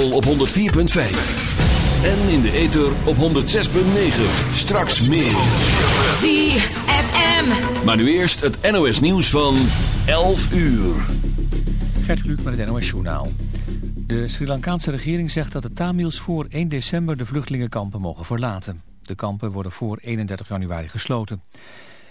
kabel op 104.5. En in de ether op 106.9. Straks meer. ZFM. Maar nu eerst het NOS nieuws van 11 uur. Gert Kluk met het NOS Journaal. De Sri Lankaanse regering zegt dat de Tamils voor 1 december de vluchtelingenkampen mogen verlaten. De kampen worden voor 31 januari gesloten.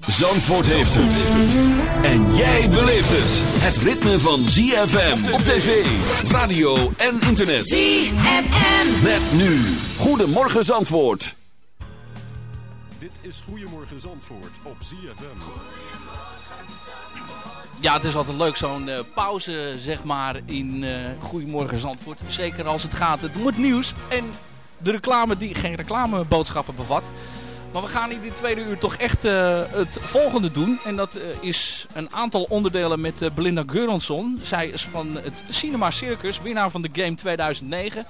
Zandvoort heeft het. En jij beleeft het. Het ritme van ZFM op tv, radio en internet. ZFM. Met nu. Goedemorgen Zandvoort. Dit is Goedemorgen Zandvoort op ZFM. Ja, het is altijd leuk zo'n eh, pauze, zeg maar, in eh Goedemorgen Zandvoort. Zeker als het gaat om het nieuws en de reclame die geen reclameboodschappen bevat. Maar we gaan in dit tweede uur toch echt eh, het volgende doen. En dat eh, is een aantal onderdelen met eh, Belinda Geuronsson. Zij is van het Cinema Circus, winnaar van de Game 2009.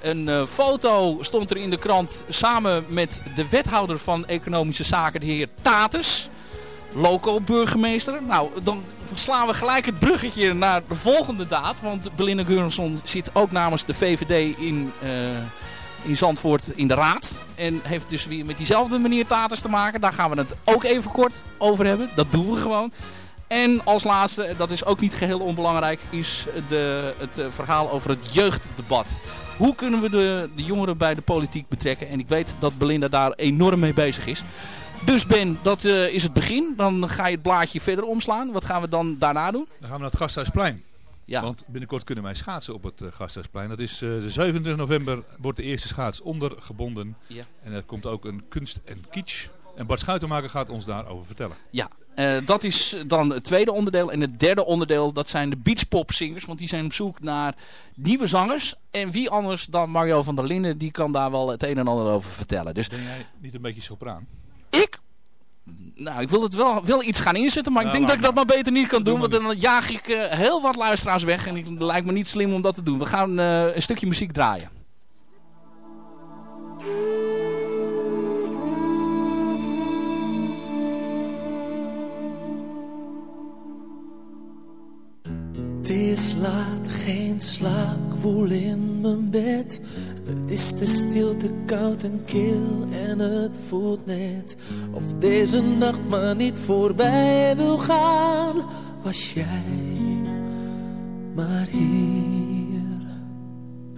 Een foto stond er in de krant samen met de wethouder van Economische Zaken, de heer Tatus. Loco-burgemeester. Nou, dan slaan we gelijk het bruggetje naar de volgende daad. Want Belinda Geuronsson zit ook namens de VVD in, in Zandvoort in de raad. En heeft dus weer met diezelfde meneer Tatus te maken. Daar gaan we het ook even kort over hebben. Dat doen we gewoon. En als laatste, dat is ook niet geheel onbelangrijk, is de, het eh, verhaal over het jeugddebat. Hoe kunnen we de, de jongeren bij de politiek betrekken? En ik weet dat Belinda daar enorm mee bezig is. Dus Ben, dat eh, is het begin. Dan ga je het blaadje verder omslaan. Wat gaan we dan daarna doen? Dan gaan we naar het Gasthuisplein. Ja, Want binnenkort kunnen wij schaatsen op het eh, Gasthuisplein. Dat is eh, de 27 november wordt de eerste schaats ondergebonden. Ja. En er komt ook een kunst en kitsch. En Bart Schuitenmaker gaat ons daarover vertellen. ja. Eh, dat is dan het tweede onderdeel. En het derde onderdeel, dat zijn de beachpopzingers. Want die zijn op zoek naar nieuwe zangers. En wie anders dan Mario van der Linden, die kan daar wel het een en ander over vertellen. Dus Ben jij niet een beetje sopraan? Ik... Nou, ik wil het wel, wel iets gaan inzetten, maar ik denk dat ik dat maar beter niet kan doen. Doe Want dan jaag ik eh, heel wat luisteraars weg. En het lijkt me niet slim om dat te doen. We gaan eh, een stukje muziek draaien. Het is laat, geen slaap, woel in mijn bed. Het is te stil, te koud en kil en het voelt net of deze nacht maar niet voorbij wil gaan. Was jij maar hier?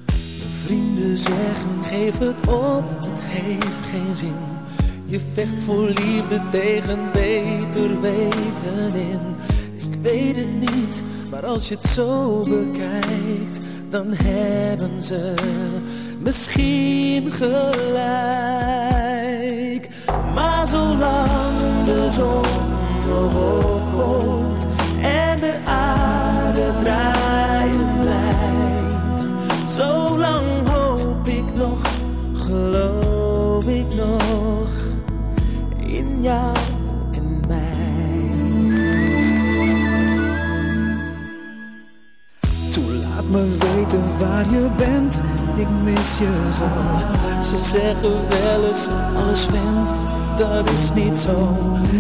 Mijn vrienden zeggen geef het op, het heeft geen zin. Je vecht voor liefde tegen beter weten in. Ik weet het niet, maar als je het zo bekijkt, dan hebben ze misschien gelijk. Maar zolang de zon nog opkomt en de aarde draaien blijft, zolang hoop ik nog, geloof ik nog in jou. Zo. Ze zeggen wel eens, alles went, dat is niet zo.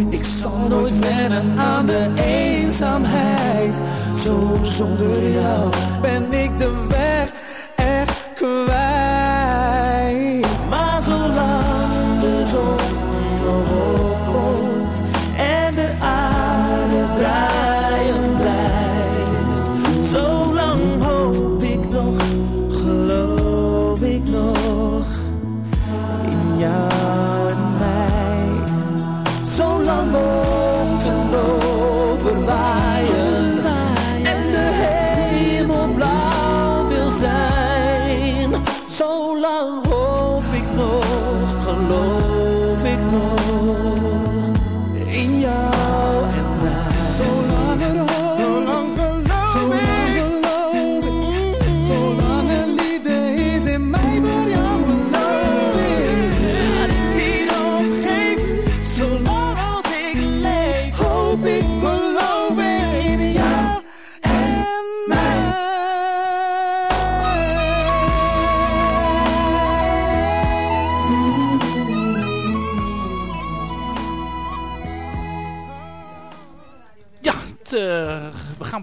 Ik zal nooit wennen aan de eenzaamheid. Zo zonder jou ben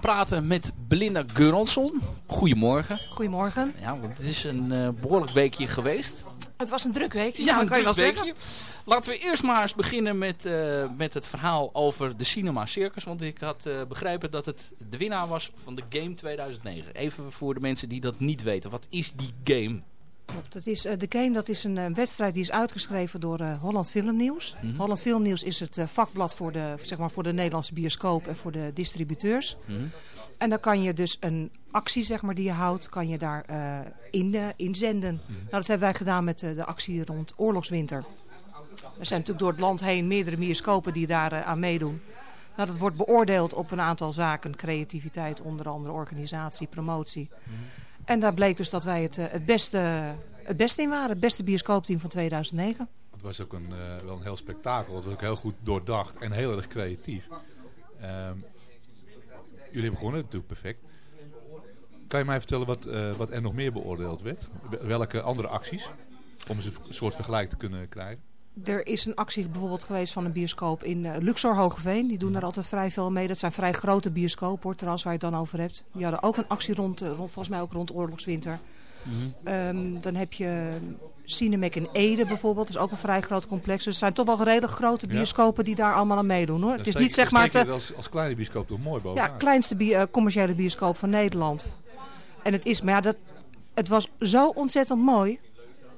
praten met Belinda Guronsson. Goedemorgen. Goedemorgen. Ja, want het is een eh, behoorlijk weekje geweest. Het was een druk weekje, Ja, een kan je wel druk zeggen. weekje. Laten we eerst maar eens beginnen met, eh, met het verhaal over de Cinema Circus. Want ik had eh, begrepen dat het de winnaar was van de Game 2009. Even voor de mensen die dat niet weten. Wat is die game? Klopt. Het is, eh, de game dat is een eh, wedstrijd die is uitgeschreven door eh, Holland Filmnieuws. Mhm. Holland Filmnieuws is het vakblad voor de, zeg maar, voor de Nederlandse bioscoop en voor de distributeurs. Mhm. En dan kan je dus een actie zeg maar, die je houdt, kan je daar in, inzenden. Mhm. Nou, dat hebben wij gedaan met de actie rond oorlogswinter. Er zijn natuurlijk door het land heen meerdere bioscopen die daar aan meedoen. Nou, dat wordt beoordeeld op een aantal zaken. Creativiteit, onder andere organisatie, promotie. En daar bleek dus dat wij het, eh, het, beste, het beste in waren. Het beste bioscoopteam van 2009. Het was ook een, eh, wel een heel spektakel. Het was ook heel goed doordacht en heel erg creatief. Ehm, jullie hebben gewonnen, natuurlijk perfect. Kan je mij vertellen wat, eh, wat er nog meer beoordeeld werd? Welke andere acties? Om eens een soort vergelijk te kunnen krijgen. Er is een actie bijvoorbeeld geweest van een bioscoop in eh, Luxor Hogeveen. Die doen daar altijd vrij veel mee. Dat zijn vrij grote bioscopen hoor, trouwens, waar je het dan over hebt. Die hadden ook een actie rond, eh, rond volgens mij ook rond oorlogswinter. Ehm, dan heb je Cinemec in Ede bijvoorbeeld. Dat is ook een vrij groot complex. Dus het zijn toch wel redelijk grote Ja. bioscopen die daar allemaal aan meedoen hoor. Dan Het is steek- niet zeg maar... te- als, als kleine bioscoop toch mooi Ja, bovenaan. kleinste bi- eh, commerciële bioscoop van Nederland. En het is, maar ja, dat, het was zo ontzettend mooi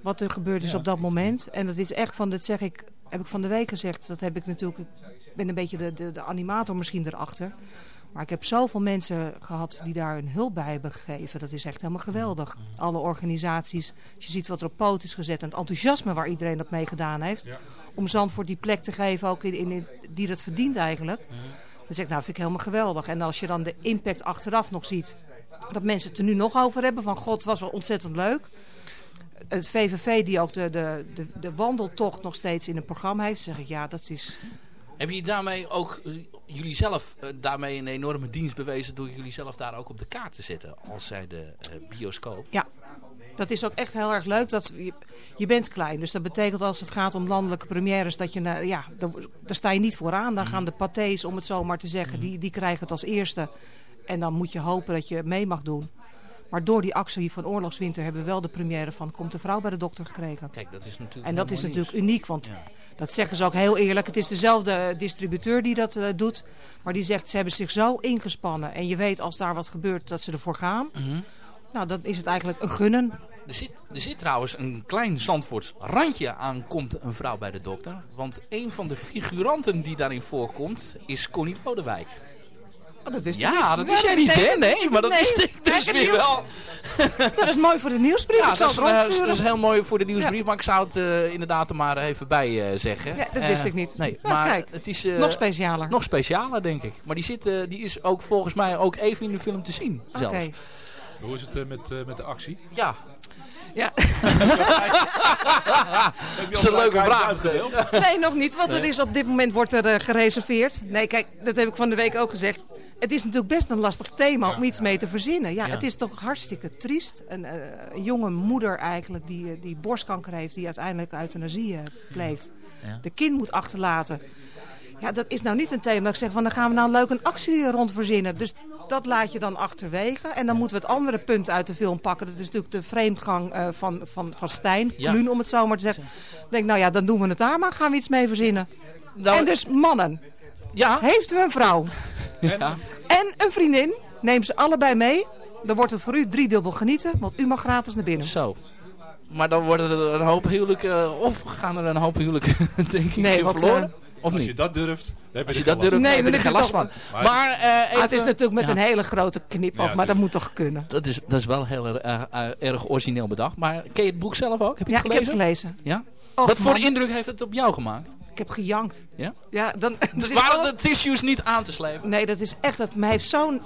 wat er gebeurd is Ja. op dat moment. En dat is echt van, dat zeg ik, heb ik van de week gezegd. Dat heb ik natuurlijk, ik ben een beetje de, de, de animator misschien erachter. Maar ik heb zoveel mensen gehad die daar hun hulp bij hebben gegeven. Dat is echt helemaal geweldig. Alle organisaties, als je ziet wat er op poot is gezet en het enthousiasme waar iedereen dat mee gedaan heeft. Ja. Om Zandvoort die plek te geven, ook in, in, die dat verdient eigenlijk. Dan zeg ik, nou vind ik helemaal geweldig. En als je dan de impact achteraf nog ziet, dat mensen het er nu nog over hebben. Van god, het was wel ontzettend leuk. Het VVV die ook de, de, de, de wandeltocht nog steeds in het programma heeft. zeg ik, ja dat is... Heb je daarmee ook eh, jullie zelf eh, daarmee een enorme dienst bewezen door jullie zelf daar ook op de kaart te zetten als zij de eh, bioscoop? Ja, dat is ook echt heel erg leuk. Dat, je, je bent klein, dus dat betekent als het gaat om landelijke premières... dat je, ja, daar, daar sta je niet vooraan. Dan gaan de patés, om het zo maar te zeggen, die, die krijgen het als eerste. En dan moet je hopen dat je mee mag doen. Maar door die actie van Oorlogswinter hebben we wel de première van... Komt de vrouw bij de dokter gekregen. Kijk, dat is natuurlijk En dat is natuurlijk nieuws. uniek, want Ja. dat zeggen ze ook heel eerlijk. Het is dezelfde distributeur die dat eh, doet. Maar die zegt, ze hebben zich zo ingespannen. En je weet als daar wat gebeurt dat ze ervoor gaan. Mhm. Nou, dan is het eigenlijk een gunnen. Er zit, er zit trouwens een klein Zandvoorts randje aan komt een vrouw bij de dokter. Want een van de figuranten die daarin voorkomt is Connie Lodewijk. Oh, dat wist ik Ja, niet. dat wist jij niet, hè? Nee, maar dat niet. wist ik dus weer wel. Dat is mooi voor de nieuwsbrief. Ja, ik zal dat het is, eh, rondsturen. dat is heel mooi voor de nieuwsbrief, maar ik zou het eh, inderdaad er maar even bij eh, zeggen. Ja, dat wist ik niet. Nee, Nou, maar kijk, het is eh, Nog specialer. nog specialer, denk ik. Maar die, zit, eh, die is ook volgens mij ook even in de film te zien, Oké. zelfs. Hoe is het eh, met, eh, met de actie? Ja, Ja. dat is een leuke vraag. Nee, nog niet, want er is op dit moment wordt er gereserveerd. Nee, kijk, dat heb ik van de week ook gezegd. Het is natuurlijk best een lastig thema om iets mee te verzinnen. Ja, het is toch hartstikke triest. Een, eh, jonge moeder eigenlijk die, eh, die borstkanker heeft, die uiteindelijk euthanasie eh, pleegt. De kind moet achterlaten. Ja, dat is nou niet een thema dat ik zeg van dan gaan we nou leuk een actie rond verzinnen. Dus dat laat je dan achterwege. En dan moeten we het andere punt uit de film pakken. Dat is natuurlijk de vreemdgang van, van, van Stijn, Ja. Kluun om het zo maar te zeggen. Ik denk, nou ja, dan doen we het daar maar. Gaan we iets mee verzinnen. Nou, en dus mannen. ja, Heeft u een vrouw ja. en een vriendin, neem ze allebei mee. Dan wordt het voor u driedubbel genieten, want u mag gratis naar binnen. Zo. Maar dan worden er een hoop huwelijken, of gaan er een hoop huwelijken, denk ik, Nee, wat, verloren? eh, of Als niet? je dat durft, dan heb je Als je dat durft, Nee, heb dan je heb geen je last van. Maar het is- Maar, eh, Ah, even, het is natuurlijk met ja, een hele grote knipaf, Ja, maar dat moet toch kunnen. Dat is, dat is wel heel erg, eh, erg origineel bedacht. Maar ken je het boek zelf ook? Heb je Ja, het ik heb het gelezen? gelezen. Ja? Och, Wat voor man, indruk heeft het op jou gemaakt? Ik heb gejankt. Ja? Ja, dan, Dus waren de tissues niet aan te slepen? Nee, dat is echt, dat mij heeft zo'n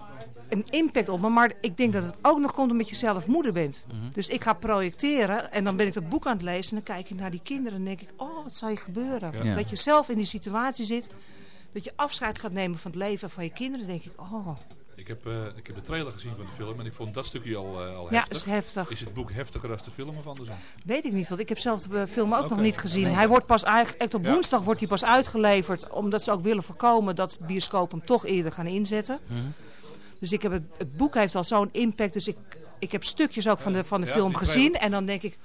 een impact op me. Maar ik denk dat het ook nog komt omdat je zelf moeder bent. Mhm. Dus ik ga projecteren en dan ben ik dat boek aan het lezen. En dan kijk je naar die kinderen en denk ik, oh, wat zal je gebeuren? Ja. Dat je zelf in die situatie zit. Dat je afscheid gaat nemen van het leven van je kinderen. denk ik, oh, Ik heb, eh, ik heb de trailer gezien van de film en ik vond dat stukje al, eh, al ja, heftig. is heftig. Is het boek heftiger dan de film of andersom? Weet ik niet, want ik heb zelf de film ook nog niet gezien. Nee. Hij wordt pas eigenlijk, echt op Ja. woensdag wordt hij pas uitgeleverd. Omdat ze ook willen voorkomen dat bioscoop hem toch eerder gaan inzetten. Mhm. Dus ik heb het, het boek heeft al zo'n impact. Dus ik, ik heb stukjes ook van de, van de Ja, film gezien. En dan denk ik,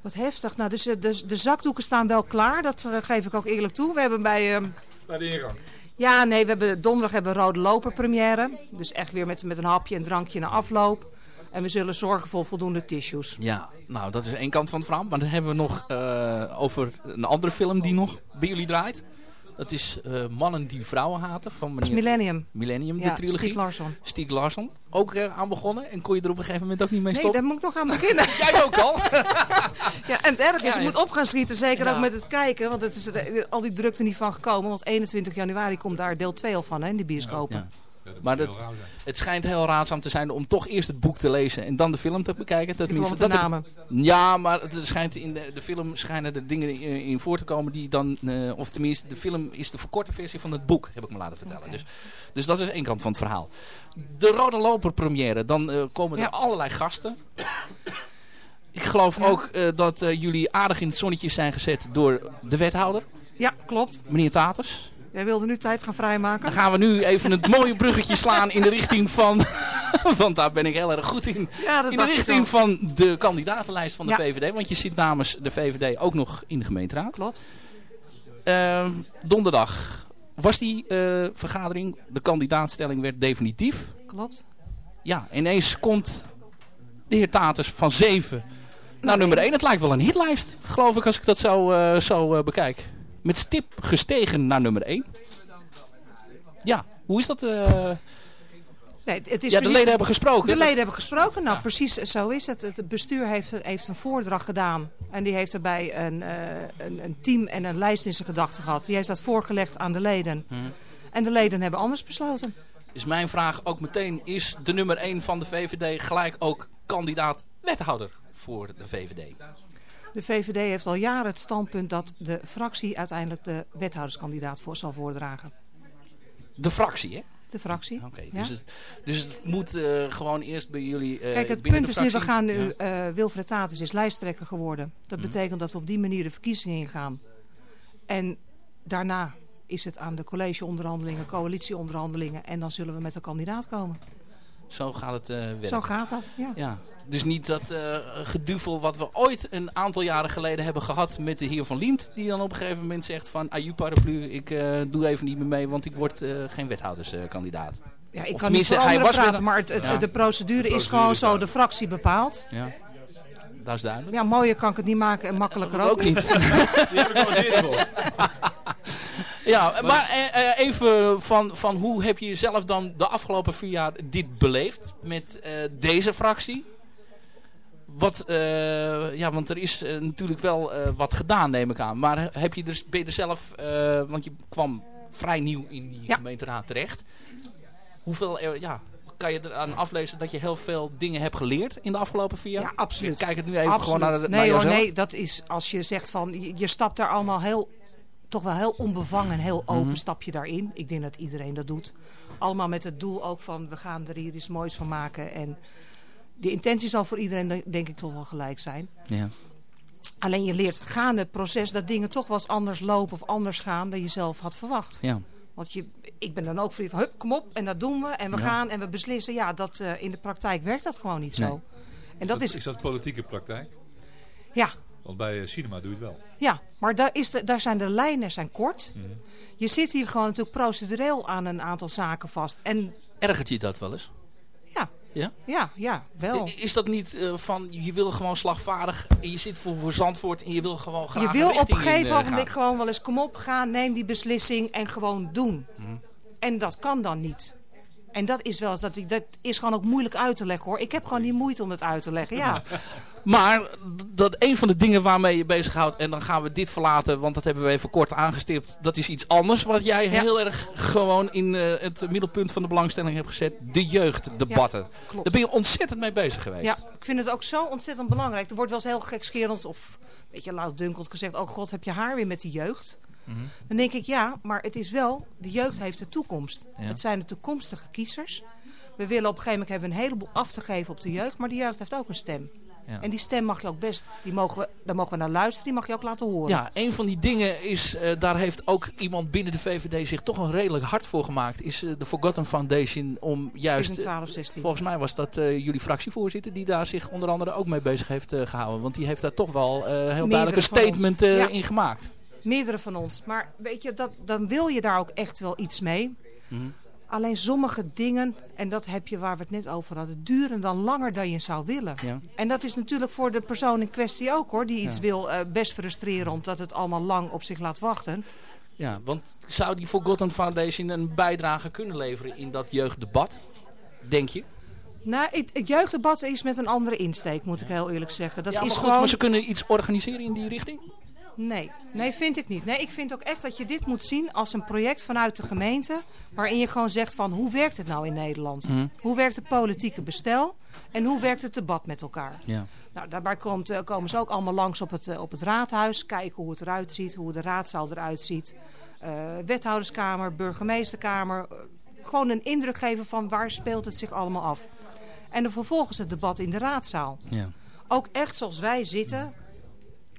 wat heftig. Nou, dus eh, de, de zakdoeken staan wel klaar. Dat eh, geef ik ook eerlijk toe. We hebben bij... ehm, Bij de ingang. ja, nee, we hebben, donderdag hebben we Rode Loper première. Dus echt weer met, met een hapje en drankje na afloop. En we zullen zorgen voor voldoende tissues. Ja, nou dat is één kant van het verhaal. Maar dan hebben we nog eh, over een andere film die nog bij jullie draait. Dat is eh, Mannen die vrouwen haten van Dat is meneer Millennium. Millennium, de Ja, trilogie. Stieg Larsson. Stieg Larsson. Ook eh, aan begonnen. En kon je er op een gegeven moment ook niet mee Nee, stoppen? daar moet ik nog aan beginnen. Jij ook al? Ja, en het erg is, je moet op gaan schieten, zeker Ja. ook met het kijken. Want het is er, al die drukte niet van gekomen. Want 21 januari komt daar deel 2 al van, hè, in de bioscopen. Ja. Dat Maar dat-. Het schijnt heel raadzaam te zijn om toch eerst het boek te lezen en dan de film te bekijken. Met de dat namen. Ja, maar het schijnt in de, de film schijnen er dingen in, in voor te komen die dan... eh, of tenminste, de film is de verkorte versie van het boek, heb ik me laten vertellen. Dus, dus dat is één kant van het verhaal. De Rode Loper première, dan eh, komen er allerlei gasten. Ik geloof ook eh, dat jullie aardig in het zonnetje zijn gezet door de wethouder, Ja, klopt. meneer Taters. Jij wilde nu tijd gaan vrijmaken. Dan gaan we nu even het mooie bruggetje slaan in de richting van... Want daar ben ik heel erg goed in. Ja, dat In de richting van de kandidatenlijst van de Ja. VVD. Want je zit namens de VVD ook nog in de gemeenteraad. Klopt. Ehm, donderdag was die eh, vergadering. De kandidaatstelling werd definitief. Klopt. Ja, ineens komt de heer Taters van 7 naar Nou, nummer 1. Het lijkt wel een hitlijst, geloof ik, als ik dat zo, eh, zo eh, bekijk. Met stip gestegen naar nummer 1. Ja, hoe is dat? eh? Nee, het is Ja, de precies- leden hebben gesproken. De leden hebben gesproken. Nou, precies zo is het. Het bestuur heeft, heeft een voordracht gedaan. En die heeft daarbij een, eh, een, een team en een lijst in zijn gedachten gehad. Die heeft dat voorgelegd aan de leden. Mhm. En de leden hebben anders besloten. Is mijn vraag ook meteen, is de nummer 1 van de VVD gelijk ook kandidaat wethouder voor de VVD? De VVD heeft al jaren het standpunt dat de fractie uiteindelijk de wethouderskandidaat voor zal voordragen. De fractie, hè? De fractie. Oké, ja. dus, het, dus het moet eh, gewoon eerst bij jullie eh, Kijk, het punt is nu, we gaan nu, eh, Wilfred Tatus is lijsttrekker geworden. Dat Mhm. betekent dat we op die manier de verkiezingen ingaan. En daarna is het aan de collegeonderhandelingen, coalitieonderhandelingen. En dan zullen we met een kandidaat komen. Zo gaat het werken. Zo gaat dat, ja. Ja, dus niet dat eh geduvel wat we ooit een aantal jaren geleden hebben gehad met de heer Van Liemt. Die dan op een gegeven moment zegt van, aju paraplu, ik eh, doe even niet meer mee, want ik word eh, geen wethouderskandidaat. Ja, ik Of kan niet voor hij weer- praten, maar het, het- Ja. de procedure is procedure gewoon zo, de fractie bepaalt. ja, dat is duidelijk. Ja, mooier kan ik het niet maken en makkelijker ook, ook niet. Die heb ik al eens eerder gehoord. Ja, maar even van, van hoe heb je zelf dan de afgelopen vier jaar dit beleefd met eh, deze fractie? Wat, eh, ja, want er is eh, natuurlijk wel eh, wat gedaan, neem ik aan. Maar heb je er, ben je er zelf, want je kwam vrij nieuw in die Ja. gemeenteraad terecht. Hoeveel, ja, kan je eraan aflezen dat je heel veel dingen hebt geleerd in de afgelopen vier jaar? Ja, absoluut. Ik kijk het nu even Absoluut. gewoon naar, de, naar nee hoor, nee, dat is als je zegt van, je, je stapt daar allemaal heel toch wel heel onbevangen en heel open Mhm. stap je daarin. Ik denk dat iedereen dat doet. Allemaal met het doel ook van we gaan er hier iets moois van maken. En de intentie zal voor iedereen denk- denk ik toch wel gelijk zijn. Ja. Alleen je leert gaande het proces dat dingen toch wel eens anders lopen of anders gaan dan je zelf had verwacht. Ja. Want je, ik ben dan ook voor van, hup, kom op en dat doen we. En we Ja. gaan en we beslissen. Ja, dat, eh, in de praktijk werkt dat gewoon niet Nee. zo. En dat is, is dat politieke praktijk? ja, Want bij eh, cinema doe je het wel. ja, maar daar, is de, daar zijn de lijnen zijn kort. Mhm. Je zit hier gewoon natuurlijk procedureel aan een aantal zaken vast. En Ergert je dat wel eens? Ja, Ja? ja, wel. Is dat niet eh, van, je wil gewoon slagvaardig en je zit voor, voor Zandvoort en je wil gewoon graag Je wil op een gegeven eh, gaan. gewoon wel eens, kom op, ga, neem die beslissing en gewoon doen. Mhm. En dat kan dan niet. En dat is wel, dat, dat is gewoon ook moeilijk uit te leggen hoor. Ik heb gewoon die moeite om het uit te leggen, ja. Maar dat een van de dingen waarmee je bezighoudt, en dan gaan we dit verlaten, want dat hebben we even kort aangestipt. Dat is iets anders wat jij Ja. heel erg gewoon in eh, het middelpunt van de belangstelling hebt gezet. De jeugddebatten. Daar ben je ontzettend mee bezig geweest. Ja, ik vind het ook zo ontzettend belangrijk. Er wordt wel eens heel gekscherend of een beetje laatdunkend gezegd... oh god, heb je haar weer met die jeugd? Mhm. Dan denk ik, ja, maar het is wel... de jeugd heeft de toekomst. Ja. Het zijn de toekomstige kiezers. We willen op een gegeven moment hebben een heleboel af te geven op de jeugd... maar de jeugd heeft ook een stem. Ja. En die stem mag je ook best... Die mogen we, daar mogen we naar luisteren, die mag je ook laten horen. Ja, een van die dingen is, eh, daar heeft ook iemand binnen de VVD zich toch een redelijk hard voor gemaakt. Is eh, de Forgotten Foundation om juist... Stichting eh, 12, 16. Volgens mij was dat eh, jullie fractievoorzitter die daar zich onder andere ook mee bezig heeft eh, gehouden. Want die heeft daar toch wel heel duidelijk een statement Ja. in gemaakt. Meerdere van ons. Maar weet je, dat, dan wil je daar ook echt wel iets mee. Mhm. Alleen sommige dingen, en dat heb je waar we het net over hadden, duren dan langer dan je zou willen. Ja. En dat is natuurlijk voor de persoon in kwestie ook hoor, die iets Ja. wil, eh, best frustreren omdat het allemaal lang op zich laat wachten. Ja, want zou die Forgotten Foundation een bijdrage kunnen leveren in dat jeugddebat? Denk je? Nou, het, het jeugddebat is met een andere insteek, moet ik heel eerlijk zeggen. Dat ja, maar is goed, gewoon... maar ze kunnen iets organiseren in die richting? Nee, nee, vind ik niet. Nee, ik vind ook echt dat je dit moet zien als een project vanuit de gemeente. Waarin je gewoon zegt van hoe werkt het nou in Nederland? Mhm. Hoe werkt het politieke bestel? En hoe werkt het debat met elkaar? Ja. Nou, daarbij komt, eh, komen ze ook allemaal langs op het, eh, op het raadhuis. Kijken hoe het eruit ziet, hoe de raadzaal eruit ziet. Eh, wethouderskamer, burgemeesterkamer. Gewoon een indruk geven van waar speelt het zich allemaal af. En dan vervolgens het debat in de raadzaal. ja. Ook echt zoals wij zitten,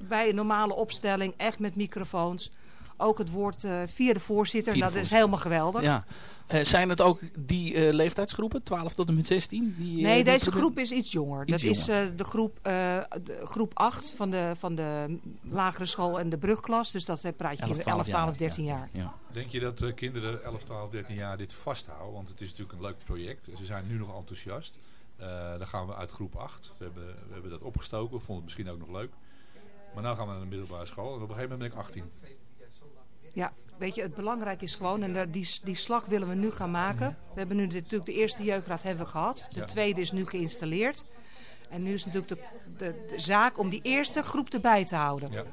bij een normale opstelling, echt met microfoons. Ook het woord eh, via de voorzitter, Via de dat is helemaal geweldig. ja. Eh, zijn het ook die eh, leeftijdsgroepen, 12 tot en met 16? Die, Nee, die deze groep is iets jonger. Iets dat is eh, de, groep, eh, de groep 8 van de, van de lagere school en de brugklas. Dus dat praat je 11, 11, 12 12, jaar, 13 ja. jaar. Ja. Denk je dat eh, kinderen 11, 12, 13 jaar dit vasthouden? Want het is natuurlijk een leuk project. Ze zijn nu nog enthousiast. Eh, dan gaan we uit groep 8. We hebben, we hebben dat opgestoken. We vonden het misschien ook nog leuk. Maar nu gaan we naar de middelbare school. En op een gegeven moment ben ik 18. Ja, weet je, het belangrijk is gewoon, en die, die slag willen we nu gaan maken. We hebben nu natuurlijk de eerste jeugdraad hebben we gehad. De Ja. tweede is nu geïnstalleerd. En nu is natuurlijk de, de, de zaak om die eerste groep erbij te houden. Ja.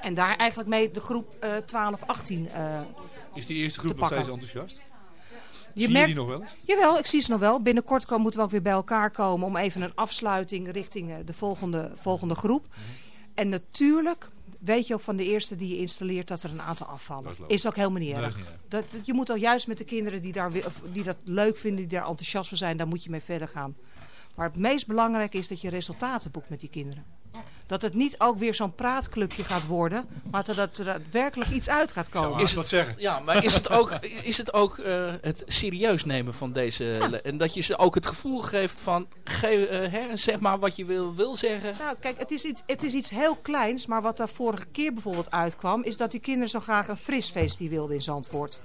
En daar eigenlijk mee de groep eh 12, 18. eh, Is die eerste groep nog steeds enthousiast? je Zie merkt, je die nog wel eens? Jawel, ik zie ze nog wel. Binnenkort komen, moeten we ook weer bij elkaar komen om even een afsluiting richting eh, de volgende, volgende groep. Mhm. En natuurlijk weet je ook van de eerste die je installeert dat er een aantal afvallen. Dat is Is, ook helemaal niet dat erg. is niet erg. Dat, je moet al juist met de kinderen die, daar, die dat leuk vinden, die daar enthousiast voor zijn, daar moet je mee verder gaan. Maar het meest belangrijke is dat je resultaten boekt met die kinderen. Dat het niet ook weer zo'n praatclubje gaat worden, maar dat er daadwerkelijk iets uit gaat komen. Is wat zeggen? Ja, maar is het ook, is het, ook eh, het serieus nemen van deze... En dat je ze ook het gevoel geeft van... Ge, eh, hè, zeg maar wat je wil, wil zeggen. Nou, kijk, het is, iets, het is iets heel kleins, maar wat daar vorige keer bijvoorbeeld uitkwam, is dat die kinderen zo graag een frisfeest die wilden in Zandvoort.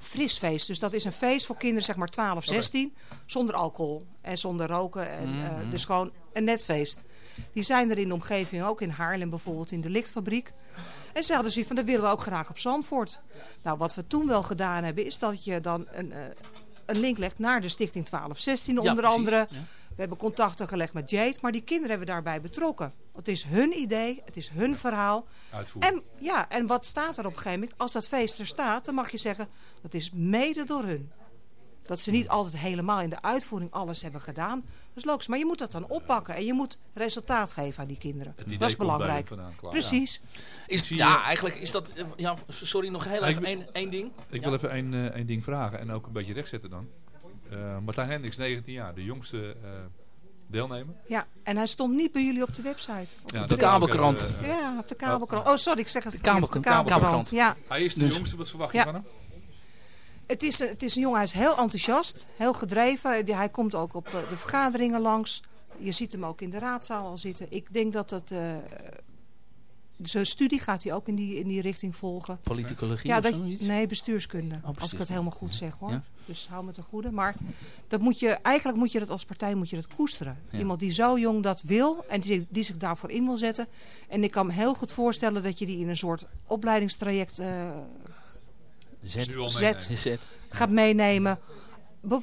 Frisfeest, dus dat is een feest voor kinderen zeg maar 12, 16, zonder alcohol en zonder roken. En, eh, dus gewoon een net feest. Die zijn er in de omgeving ook, in Haarlem bijvoorbeeld, in de lichtfabriek. En ze hadden zoiets van, dat willen we ook graag op Zandvoort. Nou, wat we toen wel gedaan hebben, is dat je dan een, eh, een link legt naar de Stichting 1216 Ja, onder precies. andere. Ja. We hebben contacten gelegd met Jade, maar die kinderen hebben daarbij betrokken. Het is hun idee, het is hun verhaal. Uitvoeren. En, ja, en wat staat er op een gegeven moment? Als dat feest er staat, dan mag je zeggen, dat is mede door hun. Dat ze niet altijd helemaal in de uitvoering alles hebben gedaan. Dat is logisch. Maar je moet dat dan oppakken. En je moet resultaat geven aan die kinderen. Het idee Dat is belangrijk. hun vandaan, klaar. Precies. Is, zie ja, eigenlijk is dat... Ja, sorry, nog heel Ja, ik even één, één ding. Ik Ja. wil even één, eh, één ding vragen en ook een beetje rechtzetten dan. Eh, Martijn Hendricks, 19 jaar, de jongste eh, deelnemer. Ja, en hij stond niet bij jullie op de website. Op Ja, de kabelkrant. is Ja, op de kabelkrant. Oh, sorry, ik zeg het De kabelkrant, kabelkrant. Ja, Hij is de Dus- jongste, wat verwacht Ja. je van hem? Het is, een- het is een jongen, hij is heel enthousiast, heel gedreven. Hij komt ook op eh, de vergaderingen langs. Je ziet hem ook in de raadzaal al zitten. Ik denk dat het... eh, zijn studie gaat hij ook in die, in die richting volgen. Politicologie Ja, of dat, zoiets? nee, bestuurskunde. als ik het helemaal goed zeg hoor. Ja. Dus hou me ten goede. Maar dat moet je, eigenlijk moet je dat als partij moet je dat koesteren. Ja. Iemand die zo jong dat wil en die, die zich daarvoor in wil zetten. En ik kan me heel goed voorstellen dat je die in een soort opleidingstraject eh, Meenemen. Zet. gaat meenemen.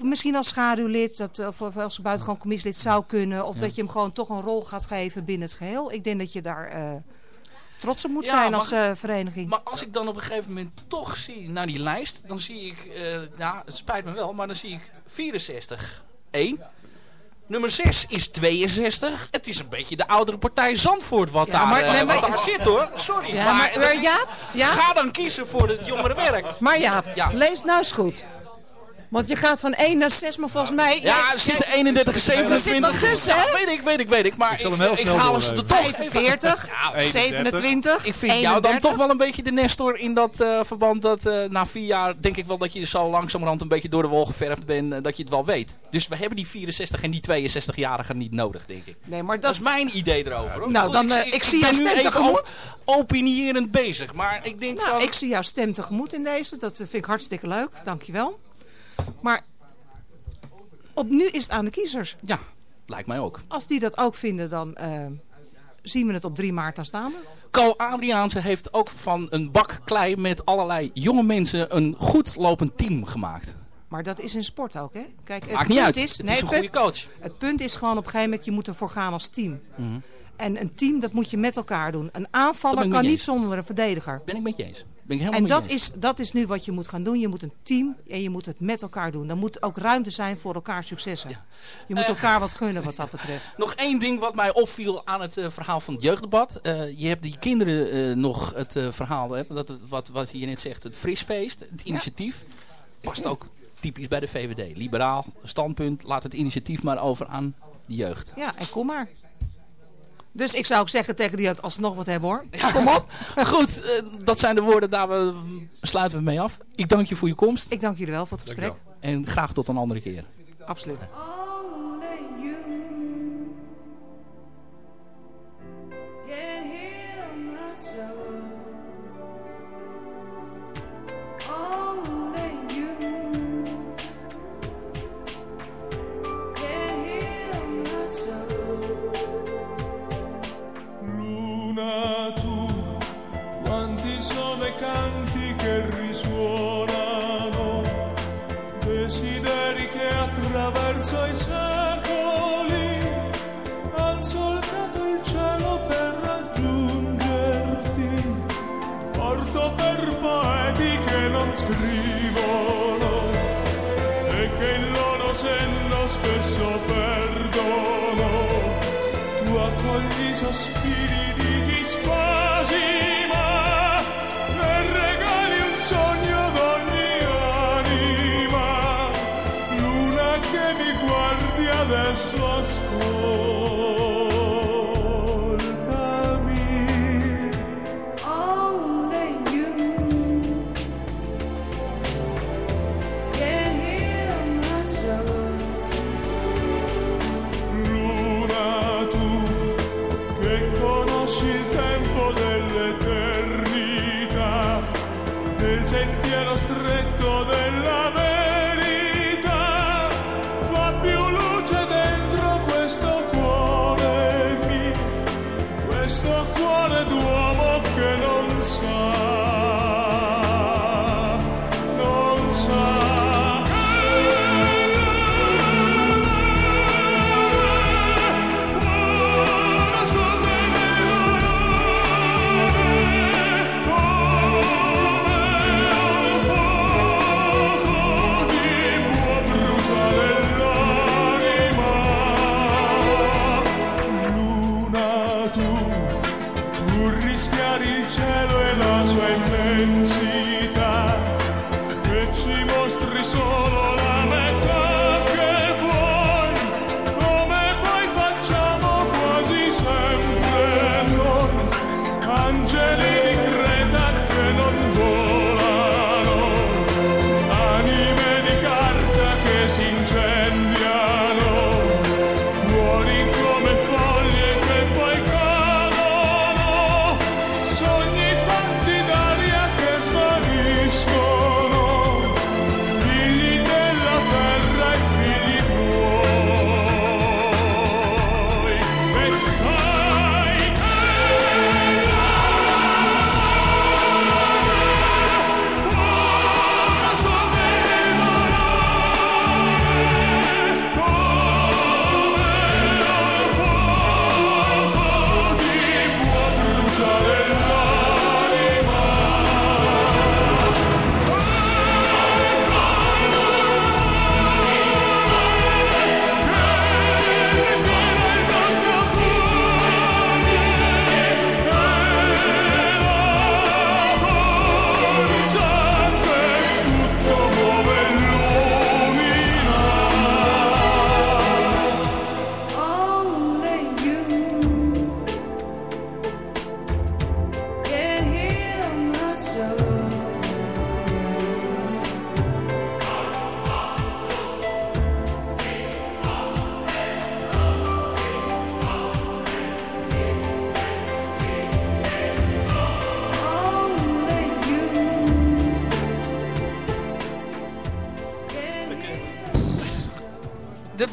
Misschien als schaduwlid, dat, of, of als buitengewoon commissielid zou kunnen. Of Ja. dat je hem gewoon toch een rol gaat geven binnen het geheel. Ik denk dat je daar eh, trots op moet Ja, zijn maar- als eh, vereniging. Maar als ik dan op een gegeven moment toch zie naar die lijst, dan zie ik, eh, ja, het spijt me wel, maar dan zie ik 64, 1. Nummer 6 is 62. Het is een beetje de oudere partij Zandvoort wat, Ja, daar, maar- eh, nee, maar- wat daar zit hoor. Sorry. ja, maar, maar, maar ja, ja, Ga dan kiezen voor het jongere werk. maar ja, Ja. lees nou eens goed. Want je gaat van 1 naar 6, maar volgens mij... Ja, jij- er zitten jij- 31, Er zit 27. wat tussen, Ja, weet ik, weet ik, weet ik. Maar Ik zal hem heel ik snel haal ze er toch even 45, Ja, 27, Ik vind jou dan 31. toch wel een beetje de Nestor in dat eh, verband dat eh, na vier jaar denk ik wel dat je zo langzamerhand een beetje door de wol geverfd bent eh, dat je het wel weet. Dus we hebben die 64 en die 62-jarigen niet nodig, denk ik. Nee, maar Dat dat is mijn idee erover. hoor. Nou, Goed, dan, ik zie ben jouw nu stem tegemoet. op- opinierend bezig, maar ik denk Nou, van... ik zie jouw stem tegemoet in deze. Dat vind ik hartstikke leuk. Dankjewel. Maar op nu is het aan de kiezers. Ja, lijkt mij ook. Als die dat ook vinden, dan eh, zien we het op 3 maart aanstaan. Co Adriaanse heeft ook van een bak klei met allerlei jonge mensen een goed lopend team gemaakt. Maar dat is in sport ook, hè? Kijk, het Maakt niet punt uit. Is, het nee, is een het goede punt, coach. het punt is gewoon op een gegeven moment, je moet ervoor gaan als team. Mhm. En een team, dat moet je met elkaar doen. Een aanvaller kan niet zonder een verdediger. Ben ik met je eens. Ben ik helemaal En dat is, dat is nu wat je moet gaan doen. Je moet een team en je moet het met elkaar doen. Er moet ook ruimte zijn voor elkaar successen. Ja. Je moet Eh. elkaar wat gunnen wat dat betreft. Nog één ding wat mij opviel aan het eh, verhaal van het jeugddebat. Eh, je hebt die kinderen nog het verhaal, hè, dat, wat, wat je net zegt, het frisfeest, het initiatief. Past ook typisch bij de VVD. Liberaal standpunt, laat het initiatief maar over aan de jeugd. Ja, en kom maar. Dus ik zou ook zeggen tegen die het alsnog wat hebben hoor. Kom op. Goed, eh, dat zijn de woorden, daar we, sluiten we mee af. Ik dank je voor je komst Ik dank jullie wel voor het gesprek. En graag tot een andere keer. Absoluut. Espírito.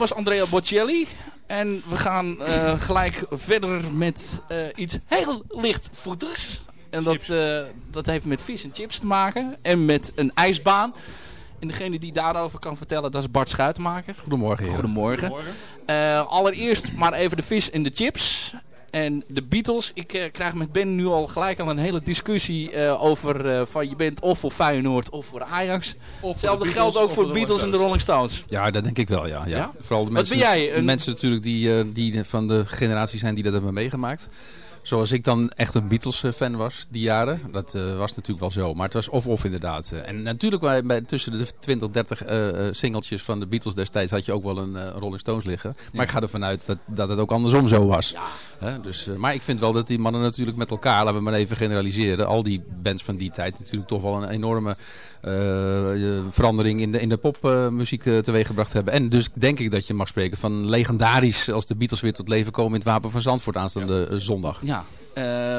Was Andrea Bocelli. En we gaan eh, gelijk verder met eh, iets heel lichtvoetigs. En dat, eh, dat heeft met vis en chips te maken. En met een ijsbaan. En degene die daarover kan vertellen, dat is Bart Schuitenmaker. Goedemorgen. Goedemorgen. Eh, allereerst maar even de vis en de chips. En de Beatles, ik eh, krijg met Ben nu al gelijk al een hele discussie eh, over eh, van je bent of voor Feyenoord of voor Ajax. Hetzelfde de geldt ook of voor de Beatles en de Rolling Stones. Ja, dat denk ik wel, ja. ja. Ja? Vooral de Wat mensen, ben jij, een- mensen natuurlijk die, eh, die van de generatie zijn die dat hebben meegemaakt. Zoals ik dan echt een Beatles-fan was, die jaren. Dat eh, was natuurlijk wel zo. Maar het was of-of inderdaad. Eh, En natuurlijk bij, bij, tussen de 20, 30 eh, eh, singeltjes van de Beatles destijds had je ook wel een, eh, Rolling Stones liggen. Maar ik ga ervan uit dat, dat het ook andersom zo was. Dus, eh, maar ik vind wel dat die mannen natuurlijk met elkaar, laten we maar even generaliseren. Al die bands van die tijd natuurlijk toch wel een enorme eh, eh, verandering in de, in de popmuziek eh, teweeggebracht hebben. En dus denk ik dat je mag spreken van legendarisch als de Beatles weer tot leven komen in het Wapen van Zandvoort aanstaande eh, zondag. Ja, eh,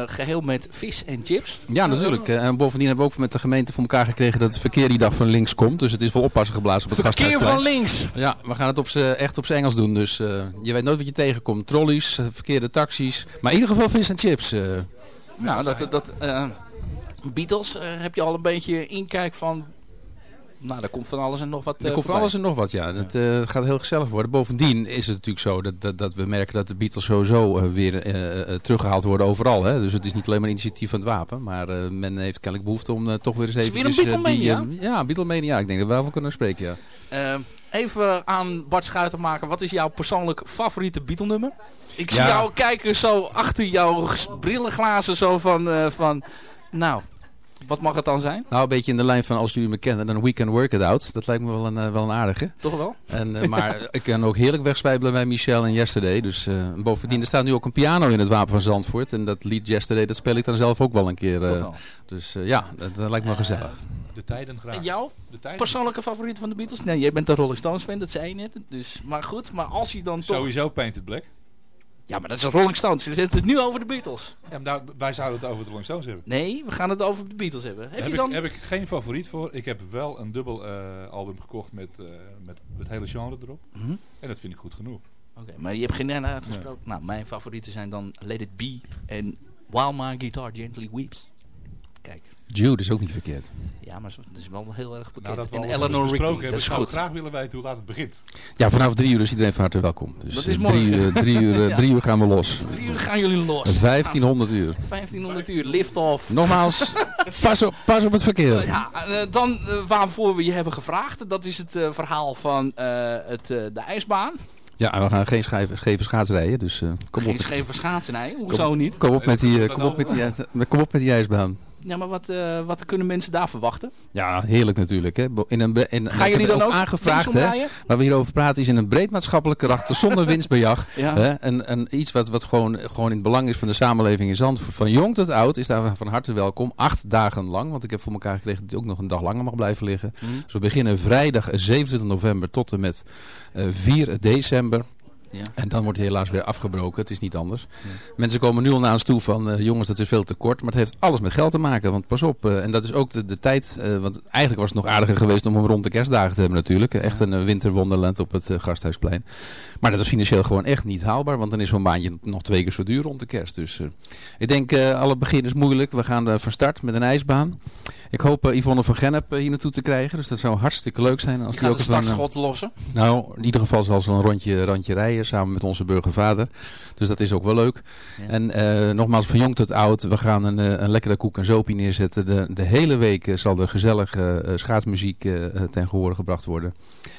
geheel met vis en chips. Ja, natuurlijk. Eh, En bovendien hebben we ook met de gemeente voor elkaar gekregen dat het verkeer die dag van links komt. Dus het is wel oppassen geblazen op het Verkeer gasthuisplein. van links. Ja, we gaan het op echt op zijn Engels doen. Dus eh, je weet nooit wat je tegenkomt. Trolleys, eh, verkeerde taxis. Maar in ieder geval vis en chips. eh. Nou, dat, dat eh, Beatles, eh, heb je al een beetje inkijk van... Nou, daar komt van alles en nog wat Er eh, komt van alles en nog wat, ja. Het eh, gaat heel gezellig worden. Bovendien is het natuurlijk zo dat, dat, dat we merken dat de Beatles sowieso eh, weer eh, eh, teruggehaald worden overal. Hè? Dus het is niet alleen maar een initiatief van het wapen. Maar eh, men heeft kennelijk behoefte om eh, toch weer eens Is even... het weer een Beatlemania? ja, Beatlemania. Ik denk dat we wel van kunnen spreken, ja. Even aan Bart Schuiten maken. Wat is jouw persoonlijk favoriete Beatle-nummer? Ik zie Ja. jou kijken zo achter jouw brillenglazen zo van, eh, van... Nou, wat mag het dan zijn? Nou, een beetje in de lijn van als jullie me kennen, dan We Can Work It Out. Dat lijkt me wel een, eh, wel een aardige. Toch wel? En, eh, maar ik kan ook heerlijk wegspijbelen bij Michel en Yesterday. Dus eh, bovendien, er staat nu ook een piano in het Wapen van Zandvoort. En dat lied Yesterday, dat speel ik dan zelf ook wel een keer. eh. Toch wel. dus eh, ja, dat, dat lijkt me wel gezellig. De tijden graag. En jou? De tijden. Persoonlijke favoriet van de Beatles? Nee, jij bent een Rolling Stones fan, dat zei je net. Dus, maar goed, maar als je dan toch... Sowieso Painted Black. Ja, maar dat is een Rolling Stones. We zitten het nu over de Beatles. Ja, nou, wij zouden het over de Rolling Stones hebben. Nee, we gaan het over de Beatles hebben. Heb, Heb, je dan... ik, heb ik geen favoriet voor. Ik heb wel een dubbel eh, album gekocht met, eh, met het hele genre erop. Mhm. En dat vind ik goed genoeg. Oké, maar je hebt geen naam uitgesproken. Nou, mijn favorieten zijn dan Let It Be en While My Guitar Gently Weeps. Kijk, Jude is ook niet verkeerd. ja, maar dat is wel heel erg bekend. Nou, dat we en Eleanor Rigby, hebben, dat is goed. graag willen weten hoe laat het begint. Ja, vanaf drie uur is iedereen van harte welkom. Dus Dat is eh, mooi. drie, uur, drie, uur, eh, Ja. drie uur gaan we los. Drie uur gaan jullie los. 1500 uur. 1500 uur, lift off. Nogmaals, pas op, pas op het verkeer. Ja, eh, dan eh, waarvoor we je hebben gevraagd. Dat is het eh, verhaal van eh, het, eh, de ijsbaan. Ja, en we gaan geen schijf- scheve schaats rijden, dus eh, kom op. Geen scheve schaatsen, nee. Hoezo niet? Kom op, met die, eh, kom, op met die, eh, kom op met die ijsbaan. Ja, maar wat, eh, wat kunnen mensen daar verwachten? Ja, heerlijk natuurlijk. Hè. In een, in, ik jullie dan ook aangevraagd, hè, waar we hierover praten, is in een breed maatschappelijk karakter, zonder winstbejag. Ja. Hè, en, en iets wat, wat gewoon, gewoon in het belang is van de samenleving in Zandvoort. Van jong tot oud is daar van harte welkom. Acht dagen lang, want ik heb voor elkaar gekregen dat het ook nog een dag langer mag blijven liggen. Mhm. Dus we beginnen vrijdag 27 november tot en met eh, 4 december. Ja. En dan wordt hij helaas weer afgebroken. Het is niet anders. Mensen komen nu al naar ons toe van... eh, jongens, dat is veel te kort. Maar het heeft alles met geld te maken. Want pas op. eh, en dat is ook de, de tijd... eh, want eigenlijk was het nog aardiger geweest om hem rond de kerstdagen te hebben natuurlijk. Echt een winterwonderland op het Gasthuisplein. Maar dat is financieel gewoon echt niet haalbaar. Want dan is zo'n baantje nog twee keer zo duur rond de kerst. Dus ik denk, alle begin is moeilijk. We gaan van start met een ijsbaan. Ik hoop eh, Yvonne van Gennep eh, hier naartoe te krijgen. Dus dat zou hartstikke leuk zijn. Als die ook de een, eh, startschot lossen. nou, in ieder geval zal ze een rondje, rondje rijden samen met onze burgervader. Dus dat is ook wel leuk. Ja. En nogmaals, van jong tot oud, we gaan een, een lekkere koek en zopie neerzetten. De, de hele week zal er gezellige schaatsmuziek ten gehore gebracht worden.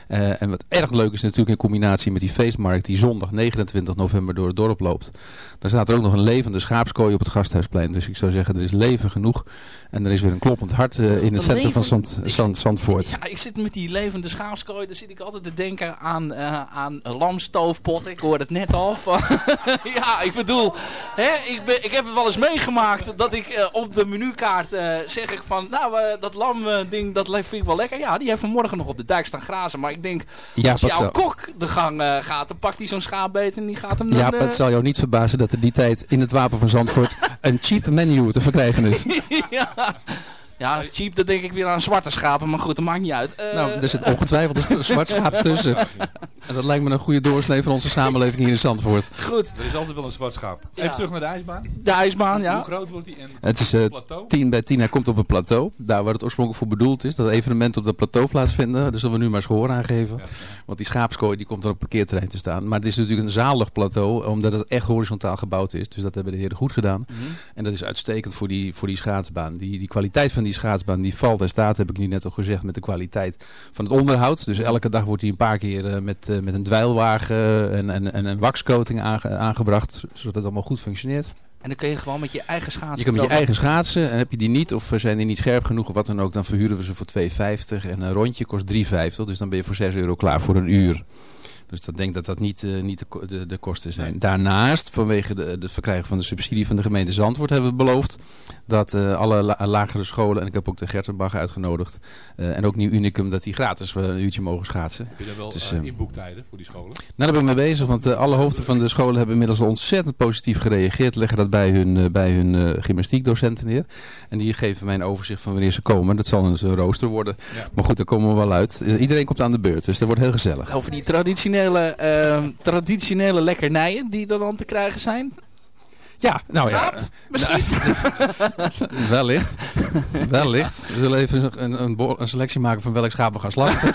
Eh, en wat erg leuk is natuurlijk in combinatie met die feestmarkt die zondag 29 november door het dorp loopt. Daar staat er ook nog een levende schaapskooi op het Gasthuisplein. Dus ik zou zeggen, er is leven genoeg. En er is weer een kloppend hart eh, in het centrum van Zand, Zandvoort. Ja, ik zit met die levende schaapskooi. Daar zit ik altijd te denken aan, eh aan lamstoofpot. Ik hoorde het net al. Ja, ik bedoel, hè, ik, ben, ik heb het wel eens meegemaakt dat ik op de menukaart zeg ik van, nou, dat lam ding, dat vind ik wel lekker. Ja, die heeft vanmorgen nog op de dijk staan grazen. Maar ik denk, Ja, als jouw kok de gang eh, gaat, dan pakt hij zo'n schaapbeet en die gaat hem Ja, dan... maar eh, het zal jou niet verbazen dat er die tijd in het Wapen van Zandvoort een cheap menu te verkrijgen is. ja. Ja, cheap, dan denk ik weer aan zwarte schapen. Maar goed, dat maakt niet uit. Eh, nou, er zit ongetwijfeld een zwart schaap tussen. En dat lijkt me een goede doorsnee van onze samenleving hier in Zandvoort. Goed. Er is altijd wel een zwart schaap. Ja. Even terug naar de ijsbaan. De ijsbaan, ja. Hoe groot wordt die? En Het is eh, plateau? 10 bij 10. Hij komt op een plateau. Daar waar het oorspronkelijk voor bedoeld is. Dat evenementen op dat plateau plaatsvinden. Dus dat we nu maar eens gehoor aangeven. Want die schaapskooi die komt er op parkeerterrein te staan. Maar het is natuurlijk een zalig plateau. Omdat het echt horizontaal gebouwd is. Dus dat hebben de heren goed gedaan. Mhm. En dat is uitstekend voor die, voor die schaatsbaan. Die, die kwaliteit van die schaatsbaan die valt en staat. Heb ik nu net al gezegd. Met de kwaliteit van het onderhoud. Dus elke dag wordt die een paar keer eh, met, eh, met een dweilwagen en, en, en een waxcoating aange- aangebracht. Zodat het allemaal goed functioneert. En dan kun je gewoon met je eigen schaatsen... Je kan met je eigen schaatsen. En heb je die niet of zijn die niet scherp genoeg of wat dan ook. Dan verhuren we ze voor 2,50. En een rondje kost 3,50. Dus dan ben je voor 6 euro klaar voor een uur. Dus dat denk dat dat niet, eh, niet de, de, de kosten zijn. Daarnaast, vanwege de, het verkrijgen van de subsidie van de gemeente Zandvoort, hebben we beloofd dat eh, alle la- lagere scholen, en ik heb ook de Gertenbach uitgenodigd, eh, en ook Nieuw Unicum, dat die gratis een uurtje mogen schaatsen. Heb je daar wel Dus, inboektijden voor die scholen? nou, daar ben ik mee bezig, want alle hoofden van de scholen hebben inmiddels ontzettend positief gereageerd. Leggen dat bij hun, bij hun eh, gymnastiekdocenten neer. En die geven mij een overzicht van wanneer ze komen. Dat zal dus een rooster worden. Ja. Maar goed, daar komen we wel uit. Iedereen komt aan de beurt, dus dat wordt heel gezellig. Over die traditionele, eh, traditionele lekkernijen die er dan te krijgen zijn. Ja, nou ja. Misschien. Wellicht. Wellicht. We zullen even een, een, een selectie maken van welk schaap we gaan slachten.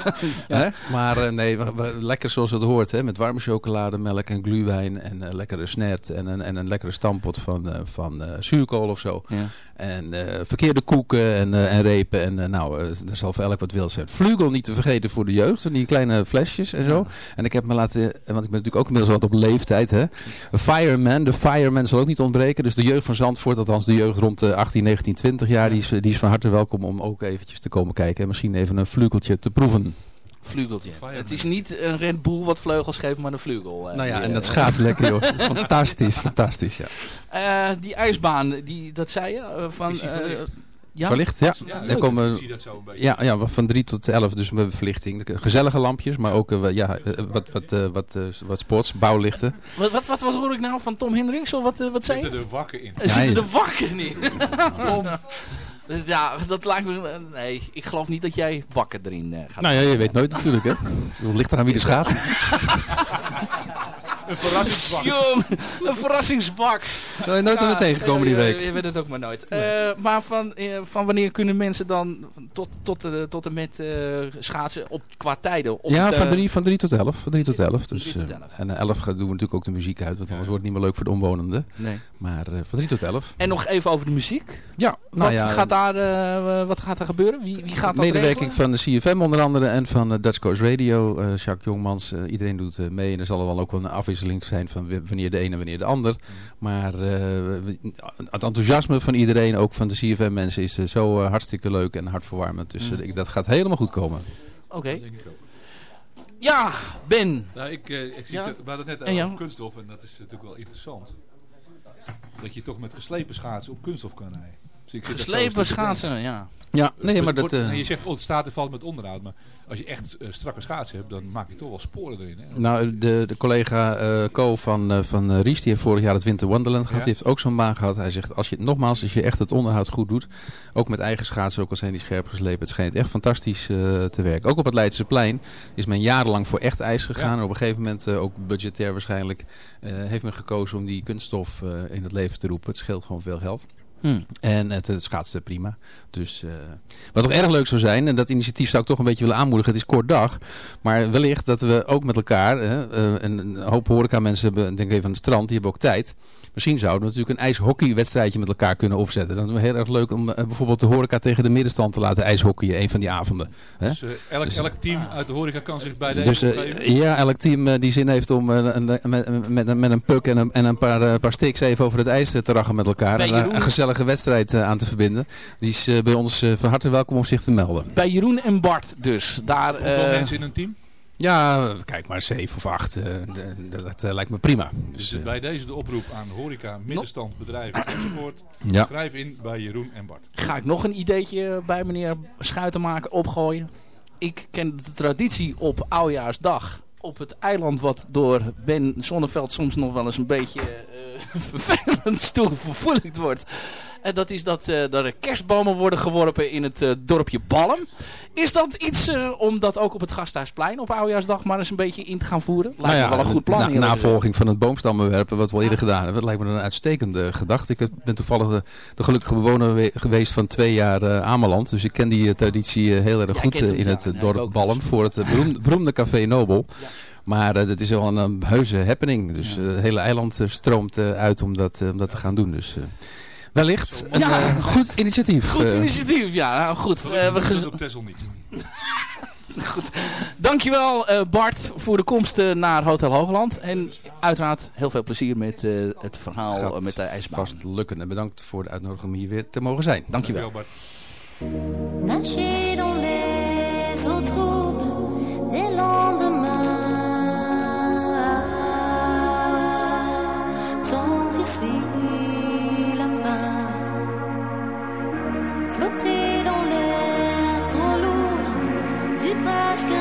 Hè? Maar eh, nee, we- we- lekker zoals het hoort. Hè? Met warme chocolade, melk en gluwijn. En een lekkere snert. En een, en een lekkere stampot van, eh, van eh, zuurkool of zo. Ja. En eh, verkeerde koeken en, eh, en repen. En eh, nou, eh, er zal voor elk wat wil zijn. Vlugel niet te vergeten voor de jeugd. Die kleine flesjes en zo. En ik heb me laten... Want ik ben natuurlijk ook inmiddels wat op leeftijd. Hè? Fireman. De fireman zal ook niet ontbreken. Dus de jeugd van Zandvoort. Althans de jeugd rond de 18, 19, 20 jaar. Die is, die is van harte welkom om ook eventjes te komen kijken. En misschien even een vlugeltje te proeven. Vlugeltje. Het is niet een Red Bull wat vleugels geeft, maar een vlugel. eh, Nou ja, die, en dat eh, schaats lekker joh. Dat is fantastisch. Fantastisch, ja. eh, die ijsbaan, die, dat zei je? van, Is die eh, verlicht? Ja? Verlicht, ja. Ja, leuk. komen, Ik zie dat zo een beetje. Ja, ja, van 3 tot 11, dus met verlichting. Gezellige lampjes, maar ook eh, ja, eh, wat, wat, eh, wat, eh, wat sports, bouwlichten. Wat, wat, wat, wat hoor ik nou van Tom Hendricks? Of wat, eh, wat zei? Zitten er wakken in. Er zitten er wakker in. Tom. Dus Ja, dat lijkt me... eh, Nee, ik geloof niet dat jij wakker erin eh, gaat. Nou ja, je weet nooit natuurlijk hè. Het ligt eraan wie de schaats. Een verrassingswak. Jong, een verrassingsbak. Nou, nooit aan me tegengekomen die Ja, week. Je, je weet het ook maar nooit. Eh, maar van, eh, van wanneer kunnen mensen dan tot, tot, eh, tot en met eh, schaatsen op, qua tijden? Op Ja, het, van eh, 3 van drie tot 11. Van 3 tot 11. Dus, Drie tot eh, 11. en eh, 11 gaan- doen we natuurlijk ook de muziek uit, want anders wordt het niet meer leuk voor de omwonenden. Nee. Maar eh, van 3 tot 11. En nog even over de muziek. Ja, Wat, nou ja, gaat, daar, eh, wat gaat er gebeuren? Wie, wie gaat dat medewerking regelen? van de CFM onder andere en van eh, Dutch Coast Radio. eh, Jacques Jongmans, eh, iedereen doet eh, mee. En er zal er wel ook wel een afwisseling zijn van wanneer de ene en wanneer de ander. Maar eh, het enthousiasme van iedereen, ook van de CFM mensen, is eh, zo eh, hartstikke leuk en hartverwarmend. Dus Mm. ik- dat gaat helemaal goed komen. Oké. Ja, Ben. Nou, ik, eh, ik zie Ja. het, we hadden het net over ja. kunststof en dat is natuurlijk wel interessant. Dat je toch met geslepen schaatsen op kunststof kan rijden. Dus ik Geslepen schaatsen, ja. Ja, nee, Dus maar dat... en je zegt, oh, het staat en valt met onderhoud. Maar als je echt eh, strakke schaatsen hebt, dan maak je toch wel sporen erin. Hè? Nou, de, de collega eh Co van, van Ries, die heeft vorig jaar het Winter Wonderland gehad. Ja. Die heeft ook zo'n baan gehad. Hij zegt, als je, nogmaals, als je echt het onderhoud goed doet, ook met eigen schaatsen, ook al zijn die scherp geslepen, het schijnt echt fantastisch te werken. Ook op het Leidseplein is men jarenlang voor echt ijs gegaan. Ja. Op een gegeven moment, ook budgetair waarschijnlijk, heeft men gekozen om die kunststof in het leven te roepen. Het scheelt gewoon veel geld. Hm. En het, het schaatste prima. Dus eh, wat toch erg leuk zou zijn, en dat initiatief zou ik toch een beetje willen aanmoedigen. Het is kort dag, maar wellicht dat we ook met elkaar, hè, en een hoop horeca mensen hebben, denk even aan het strand, die hebben ook tijd. Misschien zouden we natuurlijk een ijshockeywedstrijdje met elkaar kunnen opzetten. Dat is heel erg leuk om eh, bijvoorbeeld de horeca tegen de middenstand te laten ijshockeyen, een van die avonden. Hè? Dus elk, Dus- elk team uit de horeca kan zich bij deze Dus ja, elk team die zin heeft om een, met, met, een- met een puck en een, en een paar, paar sticks even over het ijs te rachen met elkaar. En daar Gezellige wedstrijd eh, aan te verbinden. Die is eh, bij ons eh, van harte welkom om zich te melden. Bij Jeroen en Bart dus. Daar, Hoeveel mensen in een team? Ja, kijk maar, zeven of acht. dat eh, lijkt me prima. Dus Dus, bij deze de oproep aan horeca, middenstand, bedrijven enzovoort. Ja. Schrijf in bij Jeroen en Bart. ga ik nog een ideetje bij meneer Schuitenmaker opgooien. Ik ken de traditie op Oudjaarsdag op het eiland wat door Ben Sonneveld soms nog wel eens een beetje eh, vervelend stoel vervoerd wordt. En dat is dat, eh, dat er kerstbomen worden geworpen in het eh, dorpje Balm. Is dat iets eh, om dat ook op het Gasthuisplein op Oudjaarsdag maar eens een beetje in te gaan voeren? Lijkt me wel een goed plan. Na, gezegd. navolging van het boomstammenwerpen wat we al eerder gedaan hebben. Dat lijkt me een uitstekende gedachte. Ik ben toevallig de, de gelukkige bewoner we- geweest van twee jaar Ameland. Dus ik ken die traditie heel erg Ja, goed het, in ja. het Ja, dorp Balm. Voor het beroemde, beroemde Café Nobel. Maar eh, dat is wel een, een heuse happening. Dus eh, het hele eiland eh, stroomt eh, uit om dat, eh, om dat te gaan doen. Dus eh, wellicht een Ja. eh, goed initiatief. Goed eh. initiatief, ja. Nou, goed. Eh, we Dat gez- is op Texel niet. Goed. Dankjewel eh, Bart voor de komst eh, naar Hotel Hoogland. En uiteraard heel veel plezier met eh, het verhaal Gaat eh, met de ijsbaan. vast lukken. En bedankt voor de uitnodiging om hier weer te mogen zijn. Dankjewel. Nager dans Flotter dans l'air trop lourd du presque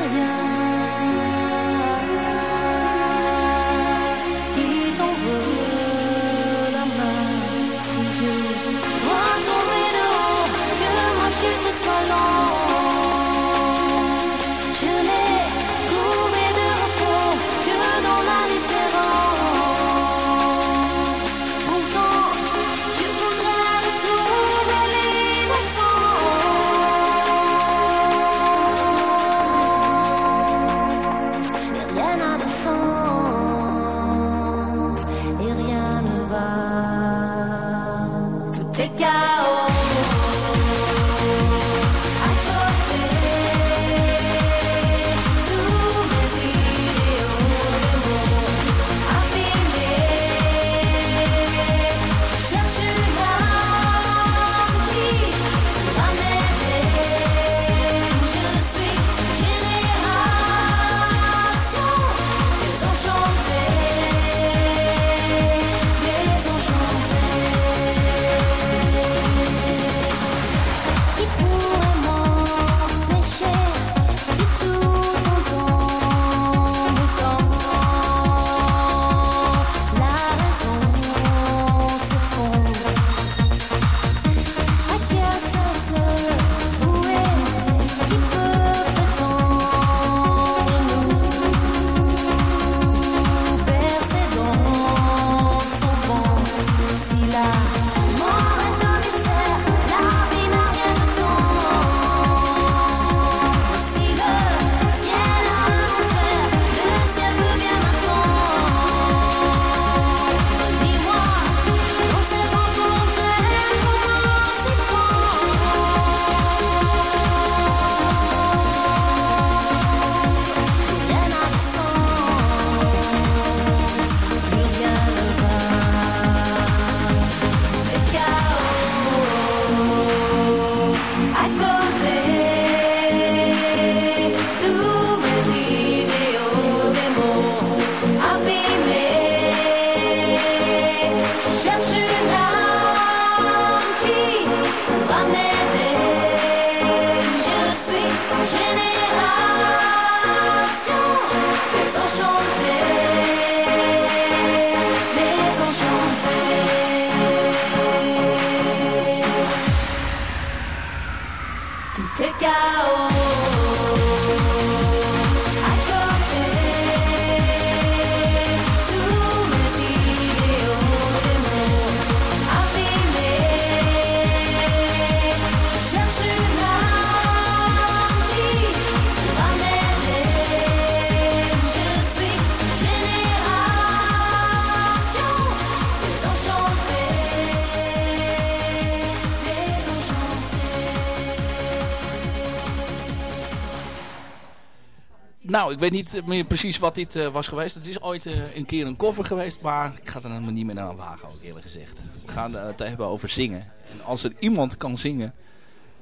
Nou, ik weet niet meer precies wat dit eh, was geweest. Het is ooit eh, een keer een cover geweest, maar ik ga er helemaal niet meer aan wagen, ook eerlijk gezegd. We gaan eh, het hebben over zingen. En als er iemand kan zingen,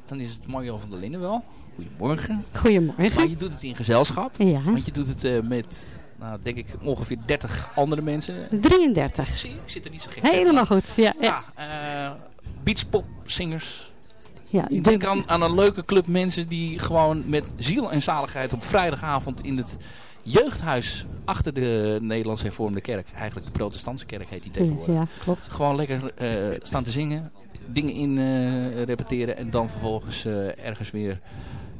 dan is het Mario van der Linden wel. Goedemorgen. Goedemorgen. Maar je doet het in gezelschap. Ja. Want je doet het eh, met, nou, denk ik, ongeveer 30 andere mensen. 33. Zie, ik zit er niet zo gek Helemaal goed. Ja, ja. Ja, eh beachpopzingers. Ja, Ik de- denk aan, aan een leuke club mensen die gewoon met ziel en zaligheid op vrijdagavond in het jeugdhuis achter de Nederlands hervormde kerk, eigenlijk de protestantse kerk heet die tegenwoordig, Ja, klopt. gewoon lekker eh, staan te zingen, dingen in eh, repeteren en dan vervolgens eh, ergens weer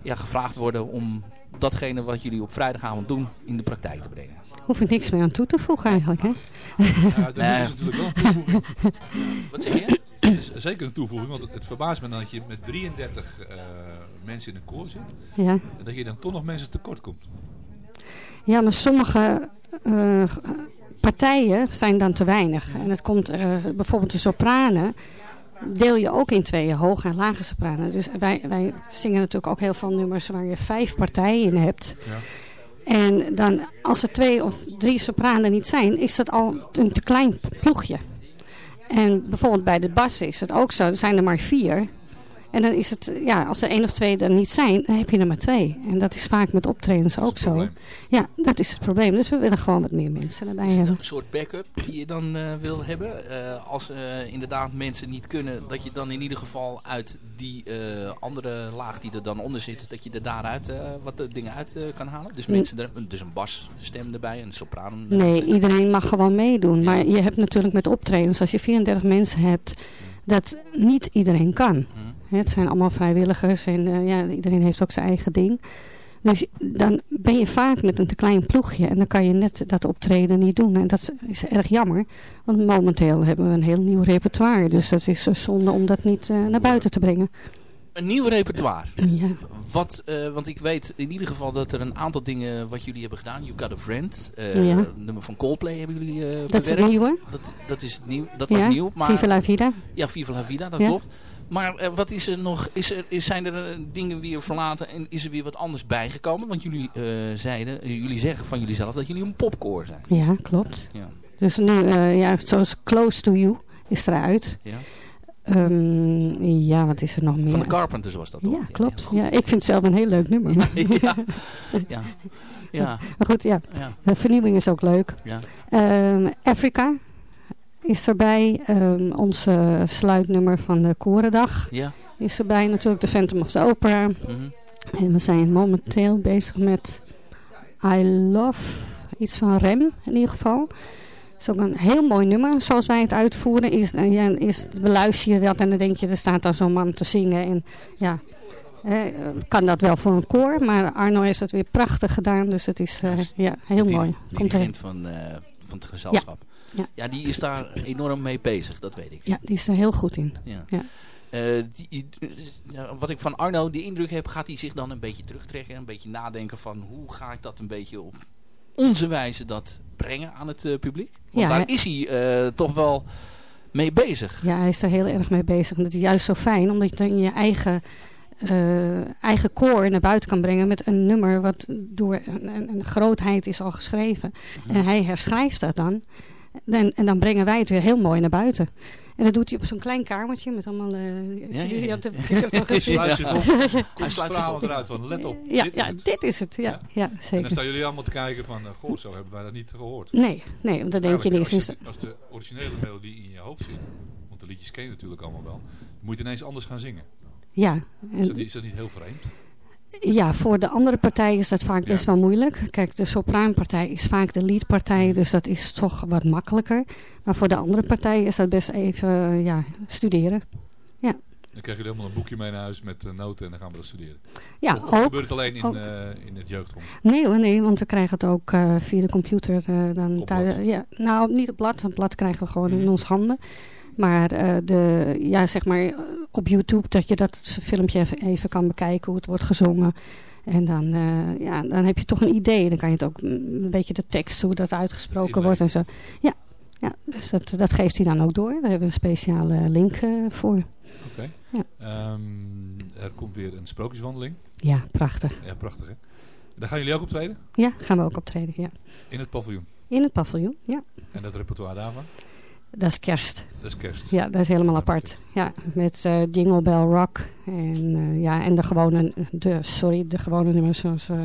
ja, gevraagd worden om datgene wat jullie op vrijdagavond doen in de praktijk te brengen. Hoef ik niks meer aan toe te voegen eigenlijk, hè? Ja, dat Nee. is natuurlijk wel een toevoeging. Wat zeg je? Is zeker een toevoeging, want het, het verbaast me dan dat je met 33 eh, mensen in een koor zit. Ja. En dat je dan toch nog mensen tekort komt. Ja, maar sommige eh, partijen zijn dan te weinig. En het komt eh, bijvoorbeeld de sopranen deel je ook in tweeën, hoge en lage sopranen. Dus wij, wij zingen natuurlijk ook heel veel nummers waar je vijf partijen in hebt. En dan, als er twee of drie sopranen niet zijn, is dat al een te klein ploegje. En bijvoorbeeld bij de bas is het ook zo, er zijn er maar vier. En dan is het, ja, als er één of twee er niet zijn, dan heb je er maar twee. En dat is vaak met optredens ook zo. Ja, dat is het probleem. Dus we willen gewoon wat meer mensen erbij Is het hebben. een soort backup die je dan eh, wil hebben? Eh, als eh, inderdaad mensen niet kunnen, dat je dan in ieder geval uit die eh, andere laag die er dan onder zit, dat je er daaruit eh, wat de dingen uit eh, kan halen? Dus mensen, er, dus een basstem erbij, een sopraan. Nee, iedereen mag gewoon meedoen. Maar je hebt natuurlijk met optredens, als je 34 mensen hebt, dat niet iedereen kan. Het zijn allemaal vrijwilligers en eh, ja, iedereen heeft ook zijn eigen ding. Dus dan ben je vaak met een te klein ploegje en dan kan je net dat optreden niet doen. En dat is erg jammer, want momenteel hebben we een heel nieuw repertoire. Dus dat is eh, zonde om dat niet eh, naar buiten te brengen. Een nieuw repertoire. Ja. Wat, want ik weet in ieder geval dat er een aantal dingen wat jullie hebben gedaan. You Got a Friend. Ja. Het nummer van Coldplay hebben jullie eh Dat is het bewerkt. nieuwe. Dat, dat is het nieuw. Dat was nieuw. Maar, Viva la Vida. Ja, Viva la Vida, dat Ja. klopt. Maar eh, wat is er nog? Is er, is, zijn er eh, dingen weer verlaten en is er weer wat anders bijgekomen? Want jullie eh, zeiden, jullie zeggen van jullie zelf dat jullie een popcore zijn. Ja, klopt. Ja. Dus nu, ja, zoals Close to You is eruit. Ja. Ehm, ja, wat is er nog meer? Van de Carpenters was dat toch? Ja, klopt. Ja, ik vind het zelf een heel leuk nummer. ja. Ja. Ja. Maar goed, ja. Ja. De vernieuwing is ook leuk. Ja. Ehm, Africa is erbij. Ehm, onze sluitnummer van de Korendag Ja. is erbij. Natuurlijk de Phantom of the Opera. Mhm. En we zijn momenteel bezig met I Love, iets van Rem in ieder geval. Het is ook een heel mooi nummer zoals wij het uitvoeren. Is, en ja, is, beluister je dat en dan denk je, er staat dan zo'n man te zingen. En ja, eh, kan dat wel voor een koor. Maar Arno heeft het weer prachtig gedaan. Dus het is eh, ja, heel Die- mooi. Komt dirigent van, eh, van het gezelschap. Ja. Ja. die is daar enorm mee bezig, dat weet ik. ja, die is er heel goed in. Ja. Ja. Eh, die, ja, wat ik van Arno de indruk heb, gaat hij zich dan een beetje terugtrekken. Een beetje nadenken van hoe ga ik dat een beetje op onze wijze dat brengen aan het eh, publiek. Want Ja, daar is hij eh, toch wel mee bezig. Ja, hij is er heel erg mee bezig. En dat is juist zo fijn, omdat je dan je eigen, eigen koor naar buiten kan brengen met een nummer wat door een, een, een grootheid is al geschreven. Mhm. En hij herschrijft dat dan. En, en dan brengen wij het weer heel mooi naar buiten. En dat doet hij op zo'n klein kamertje met allemaal... eh Ja, ja, ja. Hij sluit zich op. Komt stralend eruit van, let op. Ja, dit is het. dit is het. Ja, ja. En dan zeker. staan jullie allemaal te kijken van, eh, goh, zo hebben wij dat niet gehoord. Nee, nee, want dan denk je niet eens... als, als de originele melodie in je hoofd zit, want de liedjes ken je natuurlijk allemaal wel, moet je ineens anders gaan zingen. Ja, dat, is dat niet heel vreemd? Ja, voor de andere partijen is dat vaak best wel moeilijk. Kijk, de sopraanpartij is vaak de leadpartij, dus dat is toch wat makkelijker. Maar voor de andere partijen is dat best even eh, ja, studeren. Ja, Dan krijgen jullie helemaal een boekje mee naar huis met eh, noten en dan gaan we dat studeren. Ja, Of ook. gebeurt het alleen in, eh, in het jeugdhond? nee hoor, nee, want we krijgen het ook via de computer dan thuis. Ja, nou, niet op blad, want blad krijgen we gewoon in Mhm. onze handen. Maar eh, de, ja, zeg maar op YouTube dat je dat filmpje even, even kan bekijken hoe het wordt gezongen. En dan, eh, ja, dan heb je toch een idee. Dan kan je het ook mm, een beetje de tekst, hoe dat uitgesproken wordt en zo. Ja, ja dus dat, dat geeft hij dan ook door. Daar hebben we een speciale link eh, voor. Oké. Ja. Ehm, er komt weer een sprookjeswandeling. Ja, prachtig. Ja, prachtig hè. Daar gaan jullie ook optreden? Ja, gaan we ook optreden, ja. In het paviljoen. In het paviljoen, ja. En dat repertoire daarvan? Dat is kerst. Dat is kerst. Ja, dat is helemaal apart. Ja, met eh, Jingle Bell Rock. En, eh, ja, en de gewone, de, sorry, de gewone nummers zoals... eh,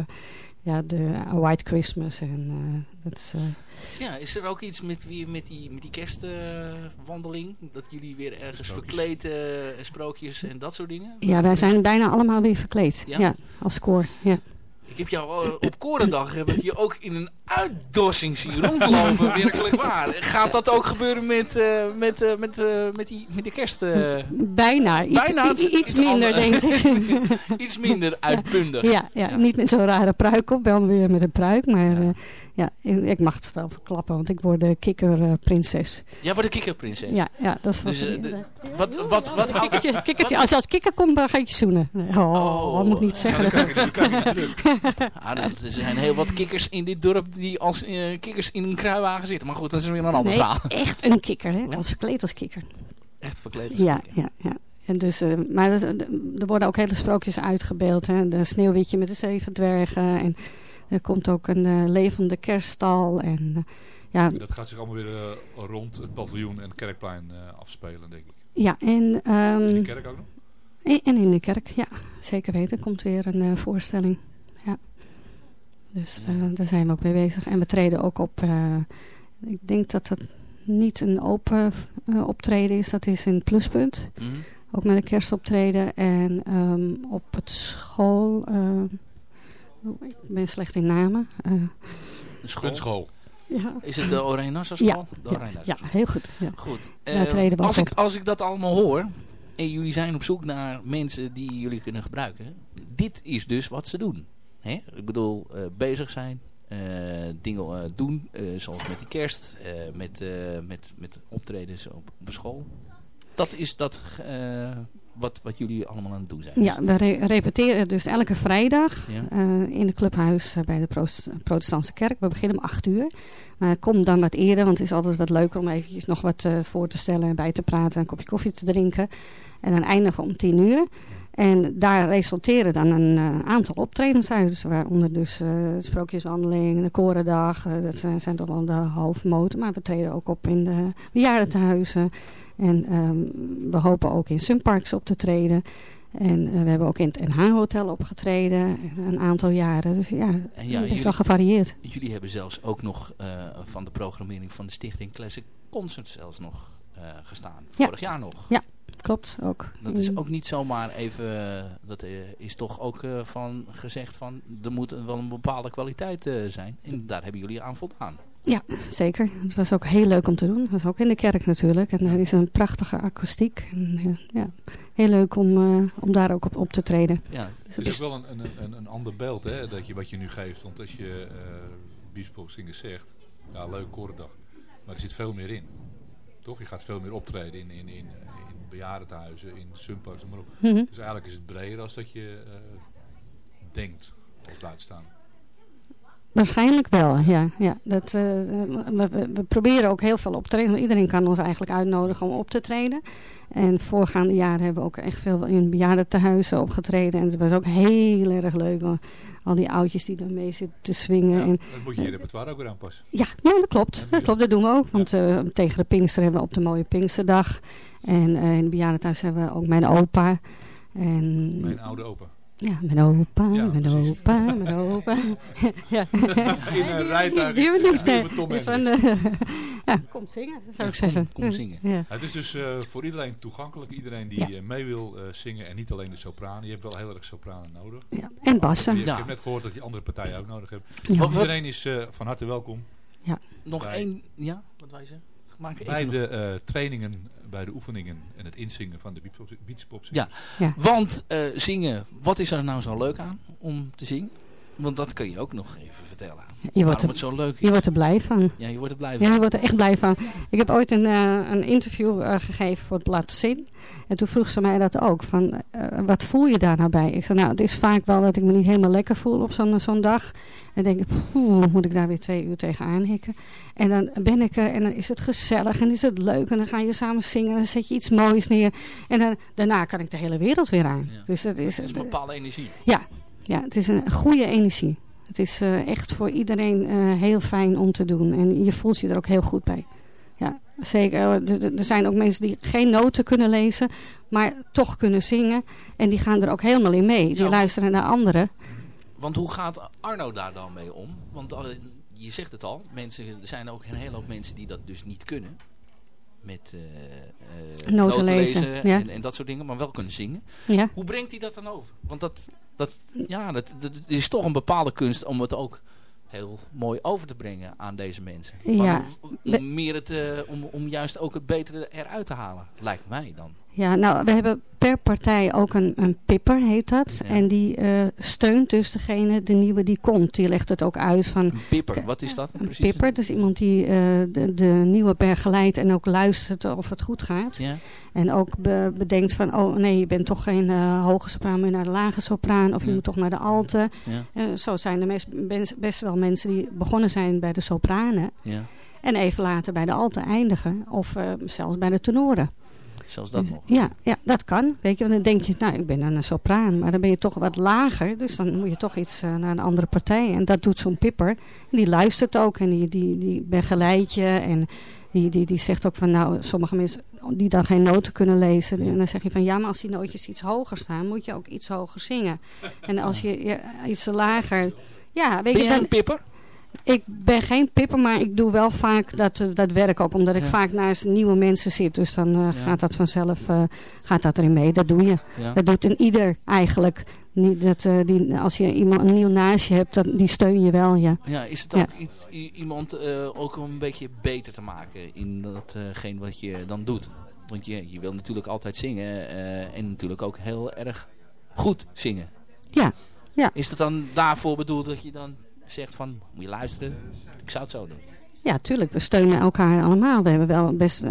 ja, de A White Christmas. En, eh, dat is, eh, Ja, is er ook iets met, wie, met die, met die kerstwandeling? dat jullie weer ergens verkleed, eh, sprookjes en dat soort dingen? ja, wij zijn bijna allemaal weer verkleed. Ja? Ja, als koor. Ja. Ik heb jou eh, op Korendag heb ik je ook in een uitdossing zien rondlopen, werkelijk waar. Gaat dat ook gebeuren met, eh, met, eh, met, met, die, met de kerst? Bijna. Iets, Bijna, iets, iets minder, ander- denk ik. Iets minder uitbundig. Ja, ja, niet met zo'n rare pruik op, wel weer met een pruik. Maar ja, ja ik mag het wel verklappen, want ik word de kikkerprinses. Jij wordt een kikkerprinses. ja, ja, dat is wat Dus, eh, de- wat, wat, wat, houdt- Kikkertje, kikkertje, als je als kikker komt, dan ga je zoenen. Oh, dat moet ik niet zeggen. Ah, nou, er zijn heel wat kikkers in dit dorp die als eh, kikkers in een kruiwagen zitten. Maar goed, dat is weer een ander Nee, verhaal. echt een kikker, hè? Als verkleed als kikker. Echt verkleed als Ja, kikker. ja, ja. En dus, eh, maar er worden ook hele sprookjes uitgebeeld. Hè? De sneeuwwitje met de zeven dwergen. En er komt ook een eh, levende kerststal. En, eh, ja, Dat gaat zich allemaal weer eh, rond het paviljoen en het kerkplein eh, afspelen, denk ik. ja, en, ehm, In de kerk ook nog? en, en in de kerk, ja. Zeker weten. Er komt weer een eh, voorstelling. Ja. Dus daar zijn we ook mee bezig. En we treden ook op... eh, ik denk dat dat niet een open eh, optreden is. Dat is in het pluspunt. Mhm. Ook met een kerstoptreden. En ehm, op het school... ik ben slecht in namen. eh, Een school. Ja. Is het de Oranje Nassau Ja, school? De ja, heel goed. Ja. Goed. Eh, als, ik, als ik dat allemaal hoor, en jullie zijn op zoek naar mensen die jullie kunnen gebruiken. Dit is dus wat ze doen. Hè? Ik bedoel, eh, bezig zijn, eh, dingen eh, doen, eh, zoals met die kerst, eh, met, eh, met, met optredens op, op school. Dat is dat eh, wat, wat jullie allemaal aan het doen zijn. Ja, we re- repeteren dus elke vrijdag Ja. eh, in het clubhuis eh, bij de protestantse kerk. We beginnen om 8 uur. Maar kom dan wat eerder, want het is altijd wat leuker om eventjes nog wat eh, voor te stellen en bij te praten. Een kopje koffie te drinken. En dan eindigen we om 10 uur. En daar resulteren dan een eh, aantal optredens uit. Dus waaronder dus de sprookjeswandeling, de korendag. eh, dat zijn, zijn toch wel de hoofdmoten. Maar we treden ook op in de bejaardentehuizen. En ehm, we hopen ook in Sunparks op te treden. En we hebben ook in het NH-hotel opgetreden. Een aantal jaren. Dus ja, En het ja, wel gevarieerd. Jullie hebben zelfs ook nog van de programmering van de stichting Classic Concert zelfs nog eh, gestaan. Ja. Vorig jaar nog. Ja, klopt ook. Dat is Mm. ook niet zomaar even, dat eh, is toch ook eh, van gezegd van, er moet wel een bepaalde kwaliteit eh, zijn. En daar hebben jullie aan voldaan. Ja, zeker. Het was ook heel leuk om te doen. Het was ook in de kerk natuurlijk. En er is een prachtige akoestiek. En, ja, heel leuk om, eh, om daar ook op op te treden. Ja, Het is ook wel een, een, een, een ander beeld hè, dat je, wat je nu geeft. Want als je uh, zegt, ja leuk korendag. Maar er zit veel meer in. Toch? Je gaat veel meer optreden in, in, in, in bejaardentehuizen, in sunparks, maar op. Mhm. Dus eigenlijk is het breder als dat je uh, denkt als buitenstaander. Waarschijnlijk wel, ja. ja dat, uh, we, we, proberen ook heel veel op te treden. Iedereen kan ons eigenlijk uitnodigen om op te treden. En voorgaande jaren hebben we ook echt veel in bejaardentehuizen opgetreden. En het was ook heel erg leuk. Al die oudjes die er mee zitten te swingen. Ja, en, dan moet je je repertoire ook weer aanpassen. Ja, ja dat klopt. Dat klopt, dat doen we ook. Want uh, tegen de Pinkster hebben we op de mooie Pinksterdag. En uh, in het bejaardentehuis hebben we ook mijn opa. En, mijn oude opa. Ja, mijn opa, ja, mijn precies. opa, mijn opa. ja. In een rijtuig. Die hebben dus van, uh, ja, kom zingen, zou ja, ik zeggen. Kom, kom zingen. Ja. Het is dus uh, voor iedereen toegankelijk. Iedereen die ja. mee wil uh, zingen. En niet alleen de sopranen. Je hebt wel heel erg sopranen nodig. Ja. En bassen. Ik heb net gehoord dat je andere partijen ook nodig hebt. Iedereen is uh, van harte welkom. Ja. Nog één, ja, wat wij zeggen? Maak bij de uh, trainingen, bij de oefeningen en het inzingen van de beachpop. Ja. ja, want uh, zingen, wat is er nou zo leuk aan om te zingen? Want dat kun je ook nog even vertellen. Je wordt, er, het zo leuk is. je wordt er blij van. Ja, je wordt er blij van. Ja, je wordt er echt blij van. Ik heb ooit een, uh, een interview uh, gegeven voor het blad Zin. En toen vroeg ze mij dat ook. Van, uh, wat voel je daar nou bij? Ik zei, nou, het is vaak wel dat ik me niet helemaal lekker voel op zo'n zo'n dag. En denk ik, poeh, moet ik daar weer twee uur tegenaan hikken? En dan ben ik er en dan is het gezellig en is het leuk. En dan ga je samen zingen en dan zet je iets moois neer. En dan, daarna kan ik de hele wereld weer aan. Ja. Dus het is, het is een bepaalde energie. Ja, ja, het is een goede energie. Het is uh, echt voor iedereen uh, heel fijn om te doen. En je voelt je er ook heel goed bij. Ja, zeker. Er zijn ook mensen die geen noten kunnen lezen, maar toch kunnen zingen. En die gaan er ook helemaal in mee. Die ja. luisteren naar anderen. want hoe gaat Arno daar dan mee om? Want eh, je zegt het al, mensen, er zijn ook een hele hoop mensen die dat dus niet kunnen. Met eh, eh, Noten lezen, ja. en, en dat soort dingen, maar wel kunnen zingen. Ja. Hoe brengt hij dat dan over? Want dat, dat, ja, dat, dat is toch een bepaalde kunst om het ook heel mooi over te brengen aan deze mensen. Van Ja. Om, meer het, eh, om, om juist ook het betere eruit te halen, lijkt mij dan. Ja, nou, we hebben per partij ook een, een pipper, heet dat. Ja. En die eh, steunt dus degene, de nieuwe die komt. Die legt het ook uit van... Een pipper, wat is dat? Een precies? pipper, dus iemand die eh, de, de nieuwe begeleidt en ook luistert of het goed gaat. Ja. En ook be- bedenkt van, oh nee, je bent toch geen eh, hoge sopraan, maar naar de lage sopraan. Of je Ja. moet toch naar de alte. Ja. Zo zijn er best, best, best wel mensen die begonnen zijn bij de sopranen. Ja. En even later bij de alte eindigen. Of zelfs bij de tenoren. Zelfs dat Dus, nog. Ja, ja, dat kan. Weet je, want dan denk je, nou, ik ben een sopraan, maar dan ben je toch wat lager. Dus dan moet je toch iets eh, naar een andere partij. En dat doet zo'n pipper. En die luistert ook en die, die, die begeleidt je. En die, die, die zegt ook van, nou, sommige mensen die dan geen noten kunnen lezen. En dan zeg je van, ja, maar als die nootjes iets hoger staan, moet je ook iets hoger zingen. En als je, iets lager... Ja, weet Ben je, dan, een pipper? Ik ben geen pipper, maar ik doe wel vaak dat, eh, dat werk ook. Omdat ik Ja. vaak naast nieuwe mensen zit. Dus dan eh, Ja. gaat dat vanzelf eh, gaat dat erin mee. Dat doe je. Ja. Dat doet een ieder eigenlijk. Niet dat, die, als je iemand een nieuw naast je hebt, dat, die steun je wel, ja. Ja, is het ook iemand ook om een beetje beter te maken in datgene wat je dan doet? Want je, je wil natuurlijk altijd zingen en natuurlijk ook heel erg goed zingen. Ja, ja. Is het dan daarvoor bedoeld dat je dan zegt van, moet je luisteren, ik zou het zo doen. Ja, tuurlijk. We steunen elkaar allemaal. We hebben wel best...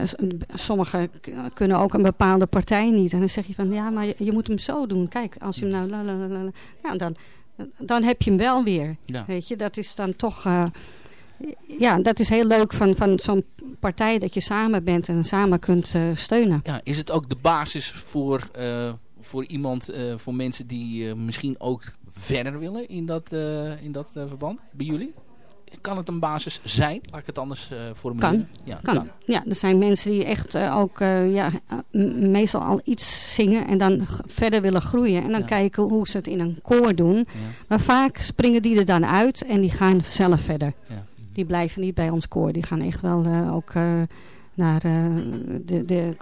Sommigen kunnen ook een bepaalde partij niet. En dan zeg je van, ja, maar je, je moet hem zo doen. Kijk, als je hem nou... Nou, dan, dan heb je hem wel weer. Ja. Weet je, dat is dan toch... eh, ja, dat is heel leuk van, van zo'n partij dat je samen bent en samen kunt eh, steunen. Ja, is het ook de basis voor, eh, voor iemand, voor mensen die misschien ook verder willen in dat, eh, in dat eh, verband, bij jullie? Kan het een basis zijn? Laat ik het anders eh formuleren. Kan. Ja, Kan. Ja, er zijn mensen die echt ook ja, meestal al iets zingen en dan verder willen groeien. En dan Ja. kijken hoe ze het in een koor doen. Maar vaak springen die er dan uit en die gaan zelf verder. Ja. Die blijven niet bij ons koor. Die gaan echt wel ook naar eh, de, de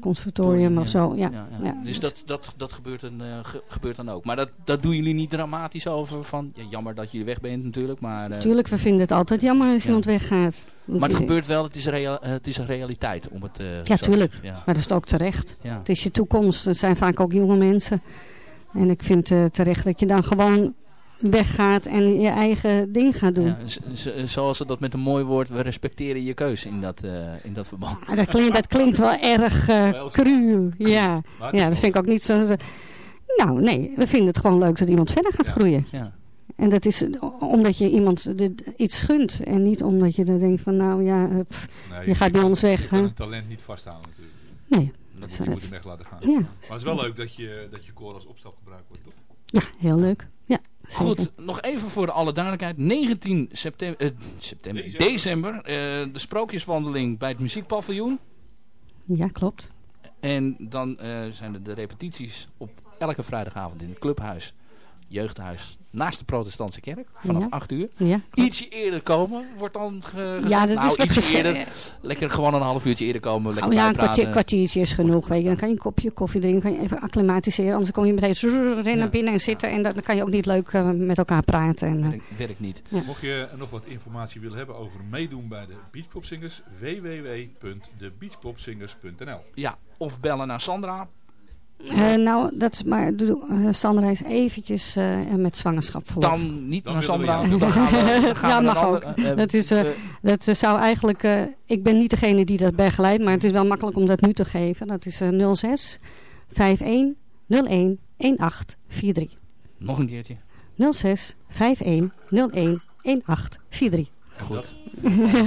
conservatorium of zo. Ja. Ja, ja. Ja. Dus dat, dat, dat gebeurt, dan, eh, ge- gebeurt dan ook. Maar dat, dat doen jullie niet dramatisch over van... Ja, jammer dat je weg bent natuurlijk, maar... eh, Natuurlijk, we vinden het altijd jammer als iemand weggaat. Maar het gebeurt wel, het is, real, het is een realiteit om het... Ja, tuurlijk. Maar dat is ook terecht. Het is je toekomst. Het zijn vaak ook jonge mensen. En ik vind terecht dat je dan gewoon weggaat en je eigen ding gaat doen. Ja, zoals ze dat met een mooi woord, we respecteren je keus in dat, eh, in dat verband. Ah, dat, klinkt, dat klinkt wel erg eh cru. Ja. Het ja, dat vind ik ook niet zo... Nou, nee. We vinden het gewoon leuk dat iemand verder gaat groeien. Ja. En dat is eh, omdat je iemand dit- iets gunt. En niet omdat je dan denkt van, nou ja, pff, Nee, je gaat bij ons Je weg. kan hè. een talent niet vasthouden natuurlijk. Nee. Dat, je moet hem echt laten gaan. Ja. Maar het is wel leuk dat je, dat je koor als opstap gebruikt wordt, toch? Ja, heel leuk. Goed, nog even voor alle duidelijkheid. 19 september, eh, september december, eh, de sprookjeswandeling bij het muziekpaviljoen. Ja, klopt. En dan eh, zijn er de repetities op elke vrijdagavond in het clubhuis, jeugdhuis, naast de protestantse kerk. Vanaf Ja. 8 uur. Ja, Ietsje eerder komen, wordt dan ge gezegd. Ja, dat nou, is wat ietsje geze- eerder. Lekker gewoon een half uurtje eerder komen. Lekker Oh ja, een kwartier, kwartiertje is genoeg. Weet je. Dan kan je een kopje koffie drinken, kan je even acclimatiseren. Anders kom je meteen rennen naar binnen en zitten. En dan dan kan je ook niet leuk eh, met elkaar praten. En, eh, Werkt, werkt niet. Ja. Mocht je nog wat informatie willen hebben over meedoen bij de Beachpopzingers, www.debeachpopzingers.nl Ja, of bellen naar Sandra. Eh, nou, dat is maar doe- eh, Sandra is eventjes eh, met zwangerschap voor. Dan niet Dan naar we Sandra. Dan gaan we, dan gaan ja, mag ook. ander- dat, is, dat zou eigenlijk... eh, ik ben niet degene die dat begeleidt, maar het is wel makkelijk om dat nu te geven. Dat is eh 06 51 01 1843. nog een keertje. 06 51 01 1843. Goed.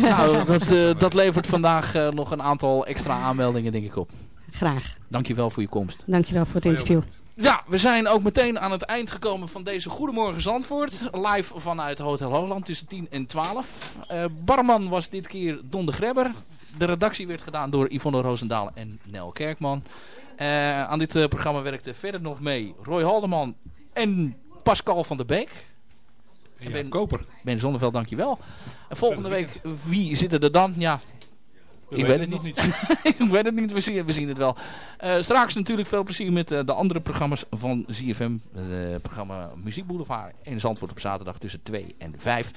nou, dat, eh, dat levert vandaag eh, nog een aantal extra aanmeldingen denk ik op. Graag. Dankjewel voor je komst. Dankjewel voor het interview. Ja, we zijn ook meteen aan het eind gekomen van deze Goedemorgen Zandvoort. Live vanuit Hotel Hoogland tussen 10 en 12. Eh, barman was dit keer Don de Grebber. De redactie werd gedaan door Yvonne Roosendaal en Nel Kerkman. Eh, aan dit eh, programma werkte verder nog mee Roy Haldeman en Pascal van der Beek. En ben, Koper. Ben Zonneveld, dankjewel. En volgende week, wie zitten er dan? Ja, ik weet het nog niet. ik weet het niet, we zien, we zien het wel. Eh, straks natuurlijk veel plezier met eh, de andere programma's van ZFM. Het programma Muziek Boulevard in Zandvoort op zaterdag tussen 2 en 5.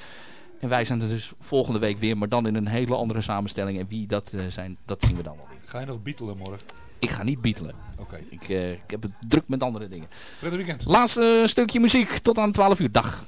En wij zijn er dus volgende week weer, maar dan in een hele andere samenstelling. En wie dat eh, zijn, dat zien we dan wel. Ga je nog beatelen morgen? Ik ga niet beatelen. Oké. Ik, eh, ik heb het druk met andere dingen. Prettig weekend. Laatste stukje muziek tot aan 12 uur. Dag.